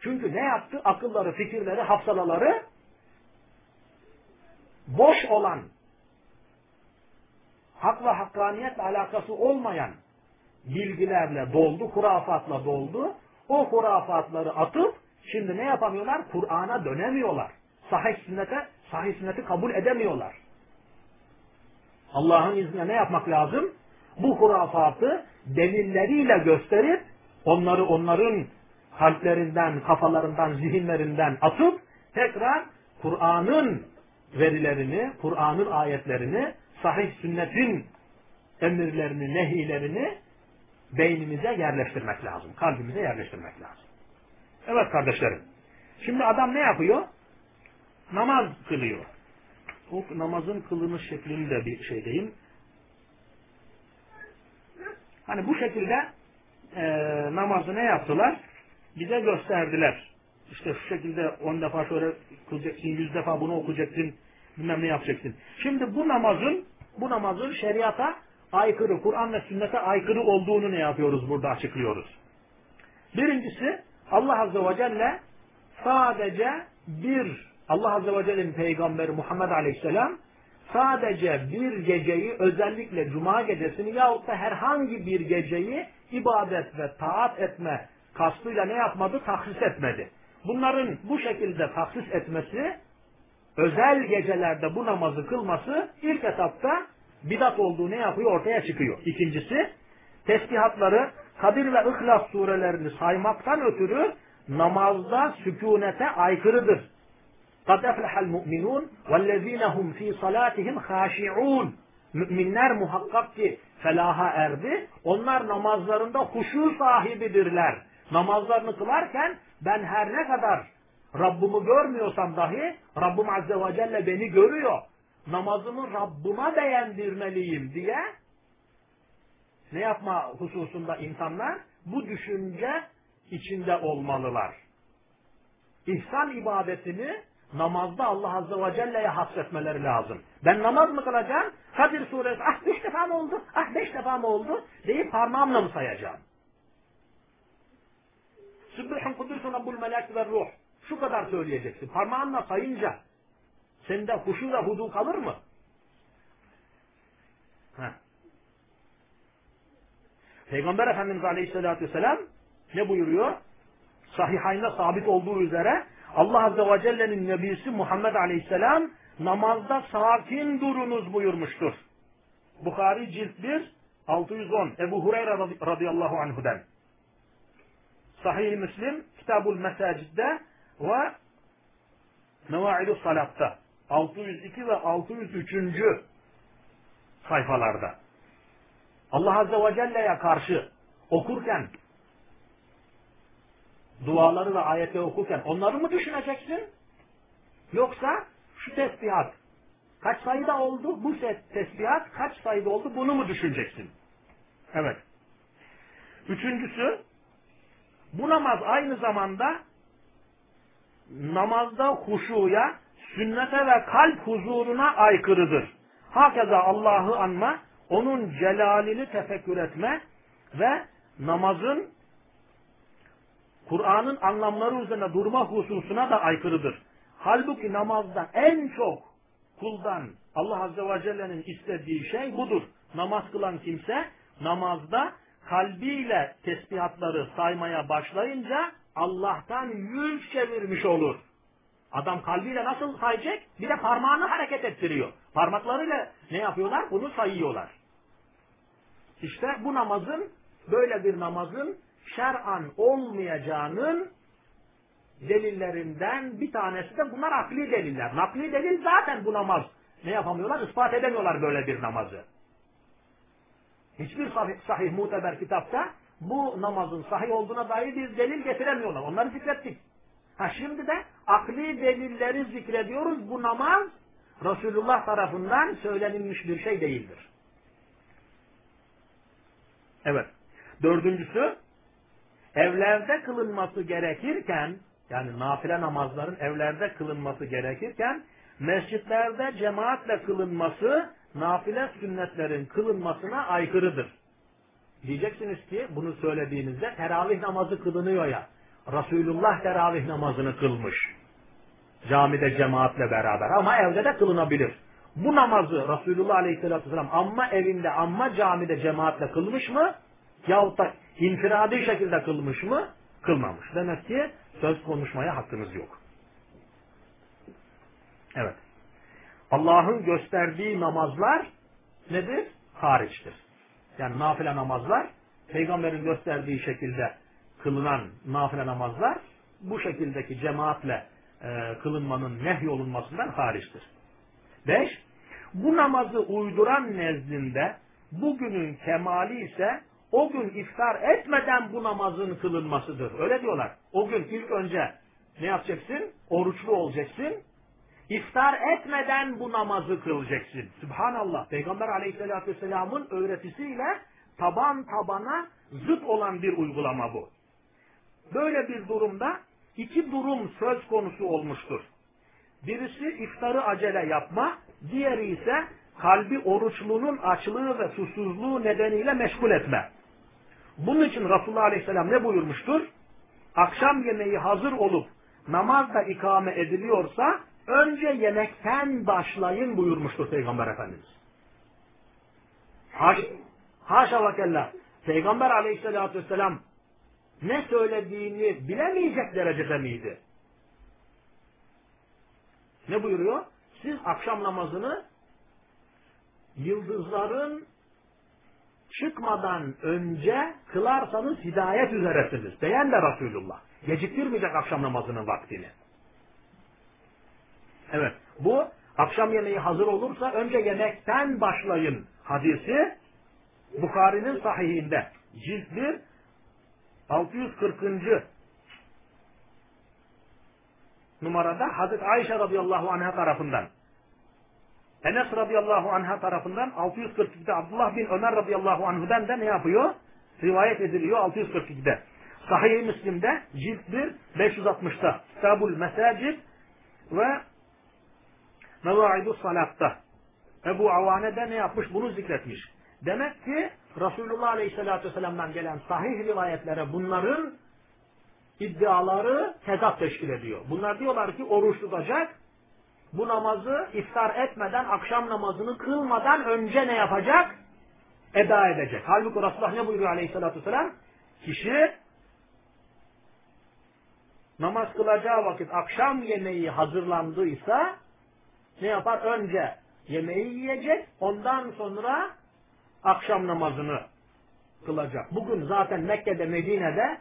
Çünkü ne yaptı? Akılları, fikirleri, hafsalaları boş olan, hak ve hakkaniyetle alakası olmayan bilgilerle doldu, hurafatla doldu. O hurafatları atıp şimdi ne yapamıyorlar? Kur'an'a dönemiyorlar. Sahih sünnete, sahih sünneti kabul edemiyorlar. Allah'ın izniyle ne yapmak lazım? Bu hurafatı delilleriyle gösterip onları onların kalplerinden, kafalarından, zihinlerinden atıp tekrar Kur'an'ın verilerini, Kur'an'ın ayetlerini, sahih sünnetin emirlerini, nehilerini beynimize yerleştirmek lazım. Kalbimize yerleştirmek lazım. Evet kardeşlerim. Şimdi adam ne yapıyor? Namaz kılıyor. O namazın kılınış şeklini de bir şeydeyim. Hani bu şekilde e, namazı ne yaptılar? Bize gösterdiler. İşte şu şekilde on defa şöyle kılacaksın, yüz defa bunu okuyacaksın. Bilmem ne yapacaksın. Şimdi bu namazın bu namazın şeriata aykırı, Kur'an ve sünnete aykırı olduğunu ne yapıyoruz burada açıklıyoruz. Birincisi Allah Azze ve Celle sadece bir Allah Azze ve Celle'nin peygamberi Muhammed Aleyhisselam sadece bir geceyi özellikle cuma gecesini yahut da herhangi bir geceyi ibadet ve taat etme kastıyla ne yapmadı? Taksis etmedi. Bunların bu şekilde taksis etmesi özel gecelerde bu namazı kılması ilk etapta bidat olduğu ne yapıyor? Ortaya çıkıyor. İkincisi tesbihatları Kadir ve İhlas surelerini saymaktan ötürü namazda sükunete aykırıdır. قَدْ اَفْلَحَ الْمُؤْمِنُونَ وَالَّذ۪ينَ هُمْ ف۪ي صَلَاتِهِمْ خَاشِعُونَ Müminler muhakkak ki felaha erdi. Onlar namazlarında huşu sahibidirler. Namazlarını kılarken ben her ne kadar Rabbimi görmüyorsam dahi Rabbim Azze ve Celle beni görüyor. Namazımı Rabbime beğendirmeliyim diye ne yapma hususunda insanlar bu düşünce içinde olmalılar. İhsan ibadetini namazda Allah Azze ve Celle'ye hasretmeleri lazım. Ben namaz mı kılacağım? Kadir suresi ah beş defa mı oldu? Ah beş defa mı oldu? deyip parmağımla mı sayacağım? Sübbühün kudusun Rabbul melek ve ruh. Şu kadar söyleyeceksin. Parmağınla sayınca sende huşu ve hudu kalır mı? Heh. Peygamber Efendimiz Aleyhisselatü Vesselam ne buyuruyor? Sahihayında sabit olduğu üzere Allah Azze ve Celle'nin nebisi Muhammed Aleyhisselam namazda sakin durunuz buyurmuştur. Bukhari cilt 1 610 Ebu Hureyre radıyallahu anhu'den. Sahih-i Müslim Kitabul Mesacid'de ve Nevaidu Salat'ta 602 ve 603. sayfalarda. Allah Azze ve Celle'ye karşı okurken duaları ve ayetleri okurken onları mı düşüneceksin? Yoksa şu tesbihat kaç sayıda oldu? Bu tesbihat kaç sayıda oldu? Bunu mu düşüneceksin? Evet. Üçüncüsü bu namaz aynı zamanda namazda huşuya, sünnete ve kalp huzuruna aykırıdır. Hakeza Allah'ı anma, onun celalini tefekkür etme ve namazın Kur'an'ın anlamları üzerine durma hususuna da aykırıdır. Halbuki namazda en çok kuldan Allah Azze ve Celle'nin istediği şey budur. Namaz kılan kimse namazda kalbiyle tesbihatları saymaya başlayınca Allah'tan yüz çevirmiş olur. Adam kalbiyle nasıl sayacak? Bir de parmağını hareket ettiriyor. Parmaklarıyla ne yapıyorlar? Bunu sayıyorlar. İşte bu namazın, böyle bir namazın şer'an olmayacağının delillerinden bir tanesi de bunlar akli deliller. Nakli delil zaten bu namaz. Ne yapamıyorlar? Ispat edemiyorlar böyle bir namazı. Hiçbir sahih, sahih muteber kitapta bu namazın sahih olduğuna dair bir delil getiremiyorlar. Onları zikrettik. Ha şimdi de akli delilleri zikrediyoruz. Bu namaz Resulullah tarafından söylenilmiş bir şey değildir. Evet. Dördüncüsü evlerde kılınması gerekirken yani nafile namazların evlerde kılınması gerekirken mescitlerde cemaatle kılınması nafile sünnetlerin kılınmasına aykırıdır. Diyeceksiniz ki bunu söylediğinizde teravih namazı kılınıyor ya. Resulullah teravih namazını kılmış. Camide cemaatle beraber ama evde de kılınabilir. Bu namazı Resulullah Aleyhisselatü Vesselam amma evinde amma camide cemaatle kılmış mı? Yahut da infiradi şekilde kılmış mı? Kılmamış. Demek ki söz konuşmaya hakkınız yok. Evet. Allah'ın gösterdiği namazlar nedir? Hariçtir. Yani nafile namazlar, peygamberin gösterdiği şekilde kılınan nafile namazlar, bu şekildeki cemaatle e, kılınmanın nehyolunmasından hariçtir. Beş, bu namazı uyduran nezdinde bugünün kemali ise o gün iftar etmeden bu namazın kılınmasıdır. Öyle diyorlar. O gün ilk önce ne yapacaksın? Oruçlu olacaksın. İftar etmeden bu namazı kılacaksın. Subhanallah. Peygamber aleyhissalatü vesselamın öğretisiyle taban tabana zıt olan bir uygulama bu. Böyle bir durumda iki durum söz konusu olmuştur. Birisi iftarı acele yapma, diğeri ise kalbi oruçlunun açlığı ve susuzluğu nedeniyle meşgul etme. Bunun için Resulullah Aleyhisselam ne buyurmuştur? Akşam yemeği hazır olup namaz da ikame ediliyorsa önce yemekten başlayın buyurmuştur Peygamber Efendimiz. Haş, haşa ve kella. Peygamber Aleyhisselatü vesselam ne söylediğini bilemeyecek derecede miydi? Ne buyuruyor? Siz akşam namazını yıldızların çıkmadan önce kılarsanız hidayet üzeresiniz. Beğen de Resulullah. Geciktirmeyecek akşam namazının vaktini. Evet. Bu akşam yemeği hazır olursa önce yemekten başlayın hadisi Bukhari'nin sahihinde. Cilt 1 640. numarada Hazreti Ayşe radıyallahu anh'a tarafından Enes radıyallahu anh'a tarafından 642'de Abdullah bin Ömer radıyallahu anhu'dan da ne yapıyor? Rivayet ediliyor 642'de. Sahih-i Müslim'de cilt 1 560'ta Kitabul Mesacid ve Mevaidu Salat'ta Ebu Avane de ne yapmış? Bunu zikretmiş. Demek ki Resulullah Aleyhisselatü Vesselam'dan gelen sahih rivayetlere bunların iddiaları tezat teşkil ediyor. Bunlar diyorlar ki oruç tutacak, bu namazı iftar etmeden, akşam namazını kılmadan önce ne yapacak? Eda edecek. Halbuki Resulullah ne buyuruyor aleyhissalatü vesselam? Kişi namaz kılacağı vakit akşam yemeği hazırlandıysa ne yapar? Önce yemeği yiyecek, ondan sonra akşam namazını kılacak. Bugün zaten Mekke'de, Medine'de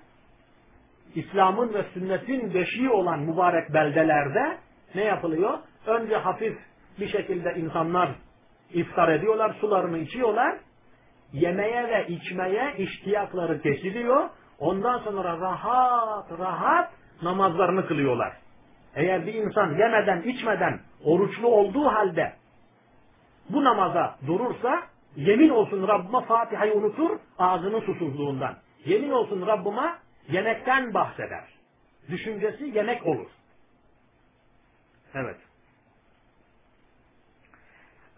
İslam'ın ve sünnetin beşiği olan mübarek beldelerde ne yapılıyor? Önce hafif bir şekilde insanlar iftar ediyorlar, sularını içiyorlar. Yemeye ve içmeye iştiyakları kesiliyor. Ondan sonra rahat rahat namazlarını kılıyorlar. Eğer bir insan yemeden içmeden oruçlu olduğu halde bu namaza durursa yemin olsun Rabbime Fatiha'yı unutur ağzının susuzluğundan. Yemin olsun Rabbime yemekten bahseder. Düşüncesi yemek olur. Evet.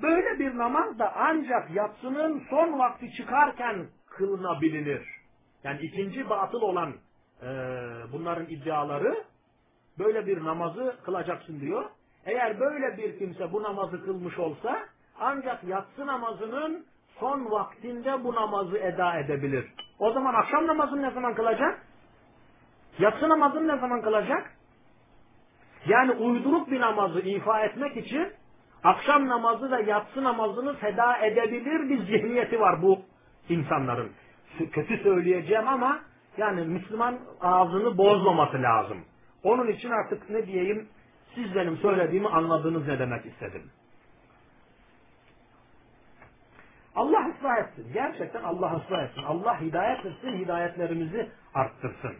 Böyle bir namaz da ancak yatsının son vakti çıkarken kılınabilir. Yani ikinci batıl olan e, bunların iddiaları böyle bir namazı kılacaksın diyor. Eğer böyle bir kimse bu namazı kılmış olsa ancak yatsı namazının son vaktinde bu namazı eda edebilir. O zaman akşam namazını ne zaman kılacak? Yatsı namazını ne zaman kılacak? Yani uyduruk bir namazı ifa etmek için akşam namazı da yatsı namazını feda edebilir bir zihniyeti var bu insanların. Kötü söyleyeceğim ama yani Müslüman ağzını bozmaması lazım. Onun için artık ne diyeyim siz benim söylediğimi anladınız ne demek istedim. Allah ıslah etsin. Gerçekten Allah ıslah etsin. Allah hidayet etsin, hidayetlerimizi arttırsın.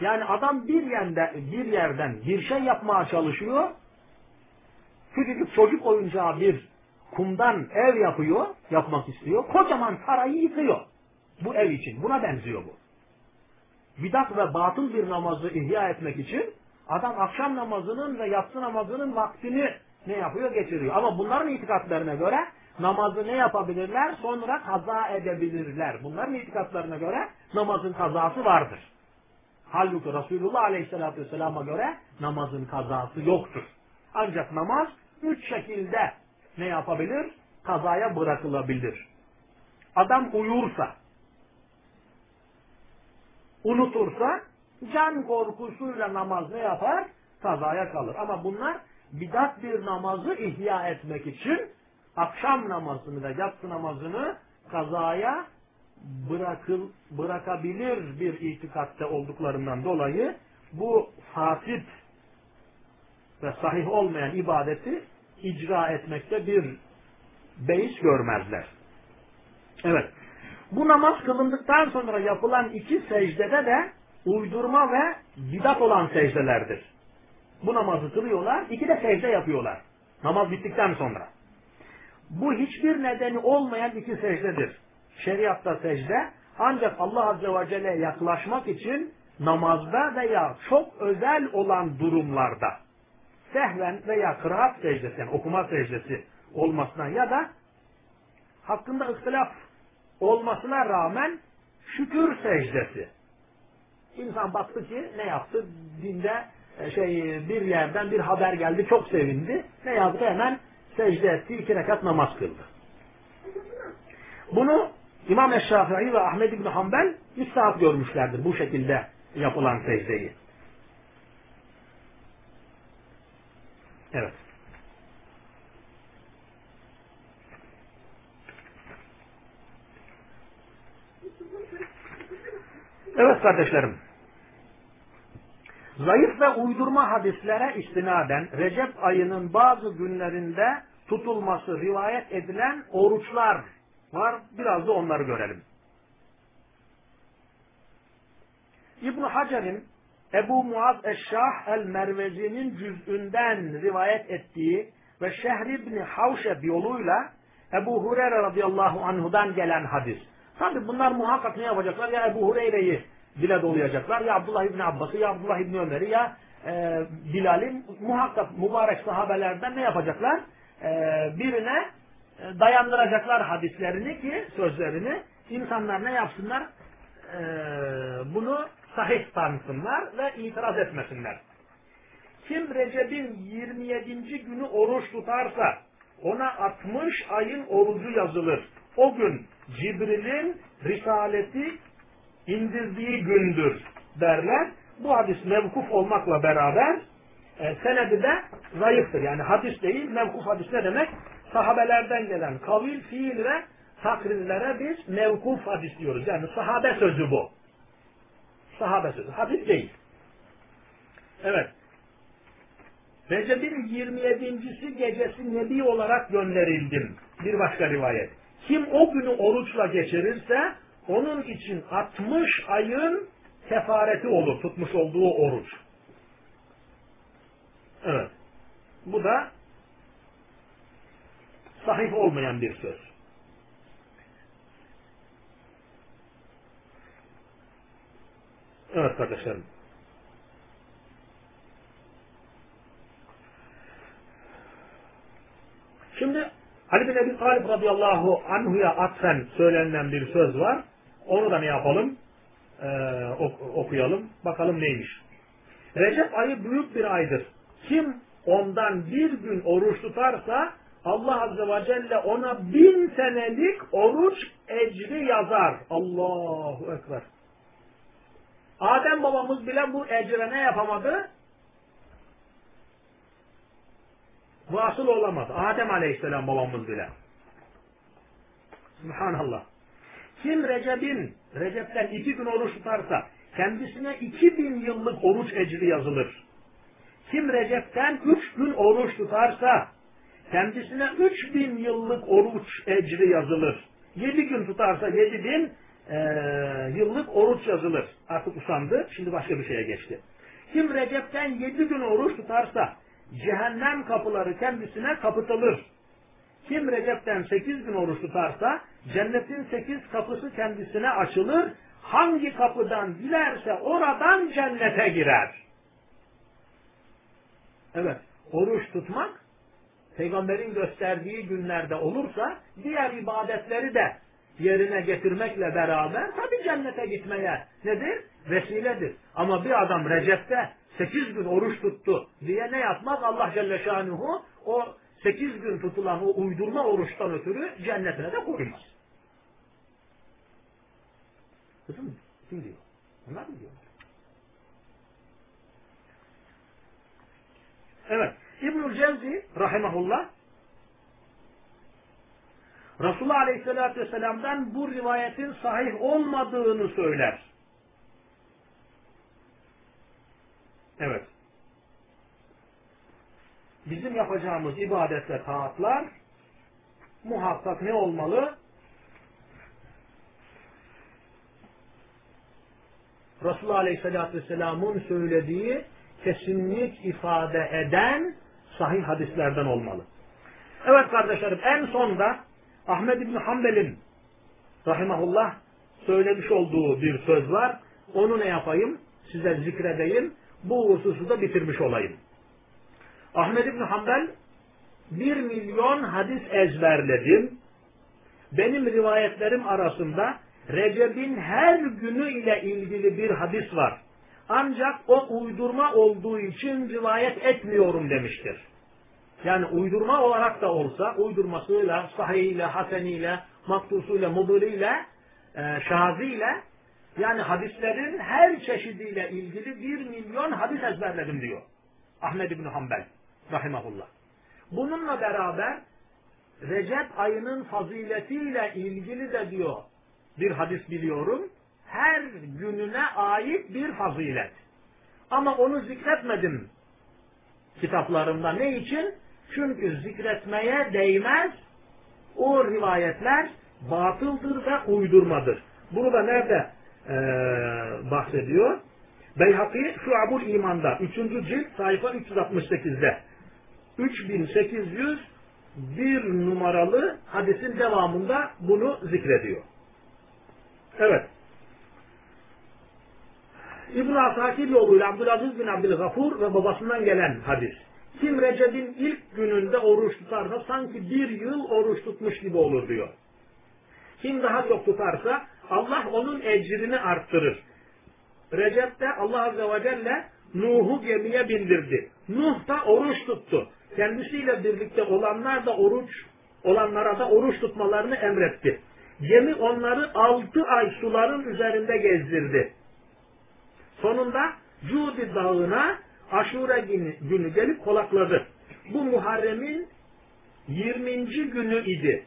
Yani adam bir yerde, bir yerden bir şey yapmaya çalışıyor. Küçücük çocuk oyuncağı bir kumdan ev yapıyor, yapmak istiyor. Kocaman sarayı yıkıyor. Bu ev için. Buna benziyor bu. Bidat ve batıl bir namazı ihya etmek için adam akşam namazının ve yatsı namazının vaktini ne yapıyor? Geçiriyor. Ama bunların itikatlarına göre namazı ne yapabilirler? Sonra kaza edebilirler. Bunların itikatlarına göre namazın kazası vardır. Halbuki Resulullah Aleyhisselatü Vesselam'a göre namazın kazası yoktur. Ancak namaz üç şekilde ne yapabilir? Kazaya bırakılabilir. Adam uyursa, unutursa, can korkusuyla namaz ne yapar? Kazaya kalır. Ama bunlar bidat bir namazı ihya etmek için akşam namazını ve yatsı namazını kazaya bırakıl, bırakabilir bir itikatte olduklarından dolayı bu fasit ve sahih olmayan ibadeti icra etmekte bir beis görmezler. Evet. Bu namaz kılındıktan sonra yapılan iki secdede de uydurma ve bidat olan secdelerdir. Bu namazı kılıyorlar, iki de secde yapıyorlar. Namaz bittikten sonra. Bu hiçbir nedeni olmayan iki secdedir şeriatta secde ancak Allah Azze ve Celle'ye yaklaşmak için namazda veya çok özel olan durumlarda sehven veya kıraat secdesi yani okuma secdesi olmasından ya da hakkında ıhtilaf olmasına rağmen şükür secdesi. İnsan baktı ki ne yaptı? Dinde e, şey bir yerden bir haber geldi çok sevindi. Ne yaptı? Hemen secde etti. iki rekat namaz kıldı. Bunu İmam Eşşafii ve Ahmed İbni Hanbel müstahap görmüşlerdir bu şekilde yapılan secdeyi. Evet. Evet kardeşlerim. Zayıf ve uydurma hadislere istinaden Recep ayının bazı günlerinde tutulması rivayet edilen oruçlar var. Biraz da onları görelim. İbn Hacer'in Ebu Muaz Eşşah el-Mervezi'nin cüz'ünden rivayet ettiği ve Şehr İbni Havşeb yoluyla Ebu Hureyre radıyallahu anhudan gelen hadis. Tabi bunlar muhakkak ne yapacaklar? Ya Ebu Hureyre'yi dile dolayacaklar. Ya Abdullah İbni Abbas'ı ya Abdullah İbni Ömer'i ya e, Bilal'in muhakkak mübarek sahabelerden ne yapacaklar? E, birine e, dayandıracaklar hadislerini ki sözlerini insanlar ne yapsınlar? E, bunu sahih tanısınlar ve itiraz etmesinler. Kim Recep'in 27. günü oruç tutarsa ona 60 ayın orucu yazılır. O gün Cibril'in risaleti indirdiği gündür derler. Bu hadis mevkuf olmakla beraber e, senedi de zayıftır. Yani hadis değil, mevkuf hadis ne demek? Sahabelerden gelen kavil, fiil ve takrirlere biz mevkuf hadis diyoruz. Yani sahabe sözü bu. Sahabe sözü. Hadis değil. Evet. Recep'in 27. gecesi Nebi olarak gönderildim. Bir başka rivayet. Kim o günü oruçla geçirirse onun için 60 ayın kefareti olur. Tutmuş olduğu oruç. Evet. Bu da sahih olmayan bir söz. Evet kardeşlerim. Şimdi Ali bin Ebi Talib radıyallahu anhuya atfen söylenen bir söz var. Onu da ne yapalım? Ee, okuyalım. Bakalım neymiş. Recep ayı büyük bir aydır. Kim ondan bir gün oruç tutarsa Allah Azze ve Celle ona bin senelik oruç ecri yazar. Allahu Ekber. Adem babamız bile bu ecre ne yapamadı? Vasıl olamadı. Adem Aleyhisselam babamız bile. Subhanallah. Kim Recep'in, Recep'ten iki gün oruç tutarsa kendisine iki bin yıllık oruç ecri yazılır. Kim Recep'ten üç gün oruç tutarsa kendisine üç bin yıllık oruç ecri yazılır. Yedi gün tutarsa yedi bin e, yıllık oruç yazılır. Artık usandı. Şimdi başka bir şeye geçti. Kim Recep'ten yedi gün oruç tutarsa cehennem kapıları kendisine kapatılır. Kim Recep'ten sekiz gün oruç tutarsa cennetin sekiz kapısı kendisine açılır. Hangi kapıdan dilerse oradan cennete girer. Evet, oruç tutmak peygamberin gösterdiği günlerde olursa diğer ibadetleri de yerine getirmekle beraber tabi cennete gitmeye nedir? Vesiledir. Ama bir adam Recep'te sekiz gün oruç tuttu diye ne yapmaz? Allah Celle Şanuhu o sekiz gün tutulan o uydurma oruçtan ötürü cennetine de koymaz. Kızım kim diyor? Onlar mı diyorlar? Evet. İbnül Cevzi rahimahullah Resulullah Aleyhisselatü Vesselam'dan bu rivayetin sahih olmadığını söyler. Evet. Bizim yapacağımız ibadet ve taatlar muhakkak ne olmalı? Resulullah Aleyhisselatü Vesselam'ın söylediği kesinlik ifade eden sahih hadislerden olmalı. Evet kardeşlerim en sonda Ahmed İbni Hanbel'in rahimahullah söylemiş olduğu bir söz var. Onu ne yapayım? Size zikredeyim. Bu hususu da bitirmiş olayım. Ahmed İbni Hanbel bir milyon hadis ezberledim. Benim rivayetlerim arasında Recep'in her günü ile ilgili bir hadis var. Ancak o uydurma olduğu için rivayet etmiyorum demiştir. Yani uydurma olarak da olsa, uydurmasıyla, sahihiyle, haseniyle, maktusuyla, muduliyle, e, şaziyle, yani hadislerin her çeşidiyle ilgili bir milyon hadis ezberledim diyor. Ahmed İbni Hanbel, rahimahullah. Bununla beraber Recep ayının faziletiyle ilgili de diyor bir hadis biliyorum. Her gününe ait bir fazilet. Ama onu zikretmedim kitaplarımda. Ne için? Çünkü zikretmeye değmez. O rivayetler batıldır ve uydurmadır. Bunu da nerede ee, bahsediyor? Beyhaki Şuabul İman'da 3. cilt sayfa 368'de 3801 numaralı hadisin devamında bunu zikrediyor. Evet. İbn-i Asakir yoluyla Abdülaziz bin Abdülgafur ve babasından gelen hadis. Kim Recep'in ilk gününde oruç tutarsa sanki bir yıl oruç tutmuş gibi olur diyor. Kim daha çok tutarsa Allah onun ecrini arttırır. Recep'te Allah Azze ve Celle Nuh'u gemiye bindirdi. Nuh da oruç tuttu. Kendisiyle birlikte olanlar da oruç, olanlara da oruç tutmalarını emretti. Gemi onları altı ay suların üzerinde gezdirdi. Sonunda Cudi dağına aşure günü gelip kolakladı. Bu Muharrem'in 20. günü idi.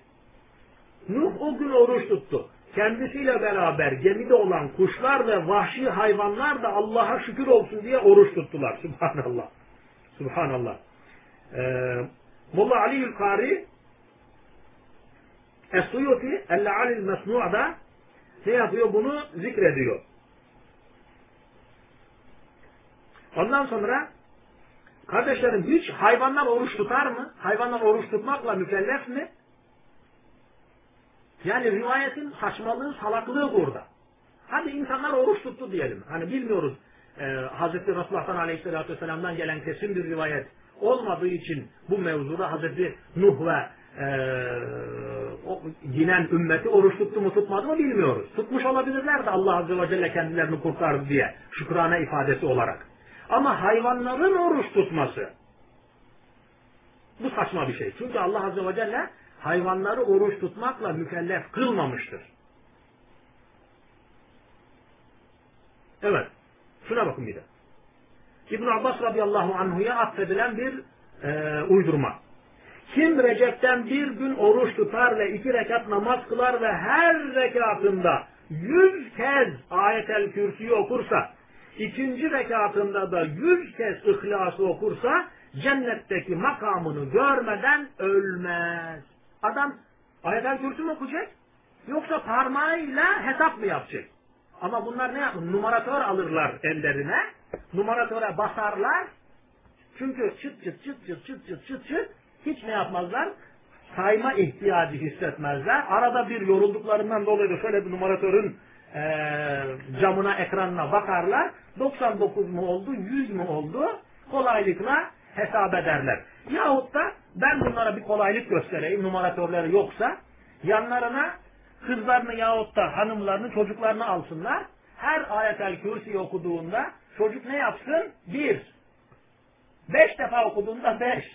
Nuh o gün oruç tuttu. Kendisiyle beraber gemide olan kuşlar ve vahşi hayvanlar da Allah'a şükür olsun diye oruç tuttular. Subhanallah. Subhanallah. Ee, Molla Ali Yülkari Es-Suyuti El-Alil Mesnu'da ne yapıyor? Bunu zikrediyor. Ondan sonra kardeşlerim hiç hayvanlar oruç tutar mı? Hayvanlar oruç tutmakla mükellef mi? Yani rivayetin saçmalığı, salaklığı burada. Hadi insanlar oruç tuttu diyelim. Hani bilmiyoruz e, Hazreti Resulullah'tan Aleyhisselatü Vesselam'dan gelen kesin bir rivayet olmadığı için bu mevzuda Hazreti Nuh ve e, o, ginen ümmeti oruç tuttu mu tutmadı mı bilmiyoruz. Tutmuş olabilirler de Allah Azze ve Celle kendilerini kurtardı diye şükrane ifadesi olarak. Ama hayvanların oruç tutması bu saçma bir şey. Çünkü Allah Azze ve Celle hayvanları oruç tutmakla mükellef kılmamıştır. Evet. Şuna bakın bir de. İbn Abbas radıyallahu anhuya atfedilen bir e, uydurma. Kim Recep'ten bir gün oruç tutar ve iki rekat namaz kılar ve her rekatında yüz kez ayetel kürsüyü okursa, ikinci rekatında da yüz kez ihlası okursa, cennetteki makamını görmeden ölmez. Adam ayetel kürsü mü okuyacak? Yoksa parmağıyla hesap mı yapacak? Ama bunlar ne yapın? Numaratör alırlar ellerine. Numaratöre basarlar. Çünkü çıt çıt çıt çıt çıt çıt çıt çıt hiç ne yapmazlar? Sayma ihtiyacı hissetmezler. Arada bir yorulduklarından dolayı da şöyle bir numaratörün e, camına, ekranına bakarlar. 99 mu oldu, 100 mu oldu? Kolaylıkla hesap ederler. Yahut da ben bunlara bir kolaylık göstereyim numaratörleri yoksa yanlarına kızlarını yahut da hanımlarını çocuklarını alsınlar. Her ayetel kürsi okuduğunda çocuk ne yapsın? Bir. Beş defa okuduğunda beş.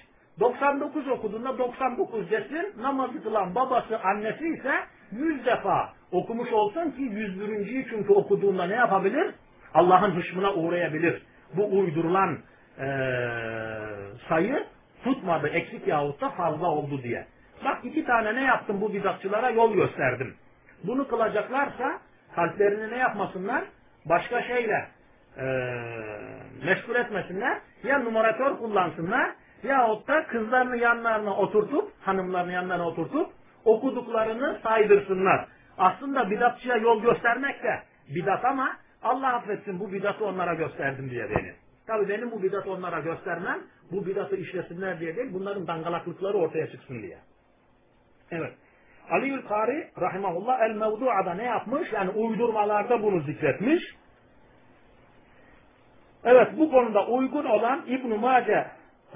99 okuduğunda 99 desin. Namazı kılan babası annesi ise 100 defa okumuş olsun ki 101. çünkü okuduğunda ne yapabilir? Allah'ın hışmına uğrayabilir. Bu uydurulan e, sayı tutmadı eksik yahut da fazla oldu diye. Bak iki tane ne yaptım bu bidatçılara yol gösterdim. Bunu kılacaklarsa kalplerini ne yapmasınlar? Başka şeyle e, meşgul etmesinler. Ya numaratör kullansınlar yahut da kızlarını yanlarına oturtup, hanımlarını yanlarına oturtup okuduklarını saydırsınlar. Aslında bidatçıya yol göstermek de bidat ama Allah affetsin bu bidatı onlara gösterdim diye beni. Tabi benim bu bidatı onlara göstermem, bu bidatı işlesinler diye değil, bunların dangalaklıkları ortaya çıksın diye. Evet. Aliül Kari rahimahullah el mevduada ne yapmış? Yani uydurmalarda bunu zikretmiş. Evet bu konuda uygun olan İbn-i Mace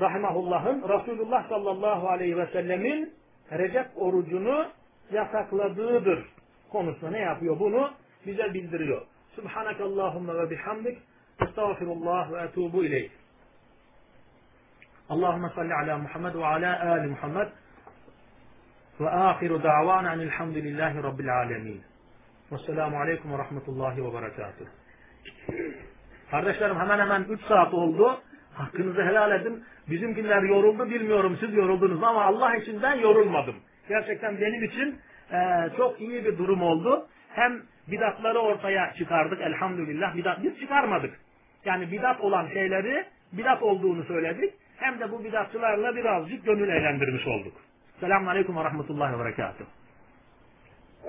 Rahimahullah'ın Resulullah sallallahu aleyhi ve sellemin Recep orucunu yasakladığıdır konusunda ne yapıyor? Bunu bize bildiriyor. Subhanakallahumma ve bihamdik. Estağfirullah ve etubu ileyh. Allahümme salli ala Muhammed ve ala ali Muhammed ve ahiru da'vana enilhamdülillahi rabbil alemin. Vesselamu aleyküm ve rahmetullahi ve berekatuhu. Kardeşlerim hemen hemen 3 saat oldu. Hakkınızı helal edin. Bizimkiler yoruldu bilmiyorum siz yoruldunuz ama Allah için ben yorulmadım. Gerçekten benim için e, çok iyi bir durum oldu. Hem bidatları ortaya çıkardık elhamdülillah. Bidat, biz çıkarmadık. Yani bidat olan şeyleri bidat olduğunu söyledik. Hem de bu bidatçılarla birazcık gönül eğlendirmiş olduk. Selamun Aleyküm ve Rahmetullahi ve Berekatuhu.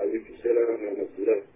Aleykümselam ve rahmetullah.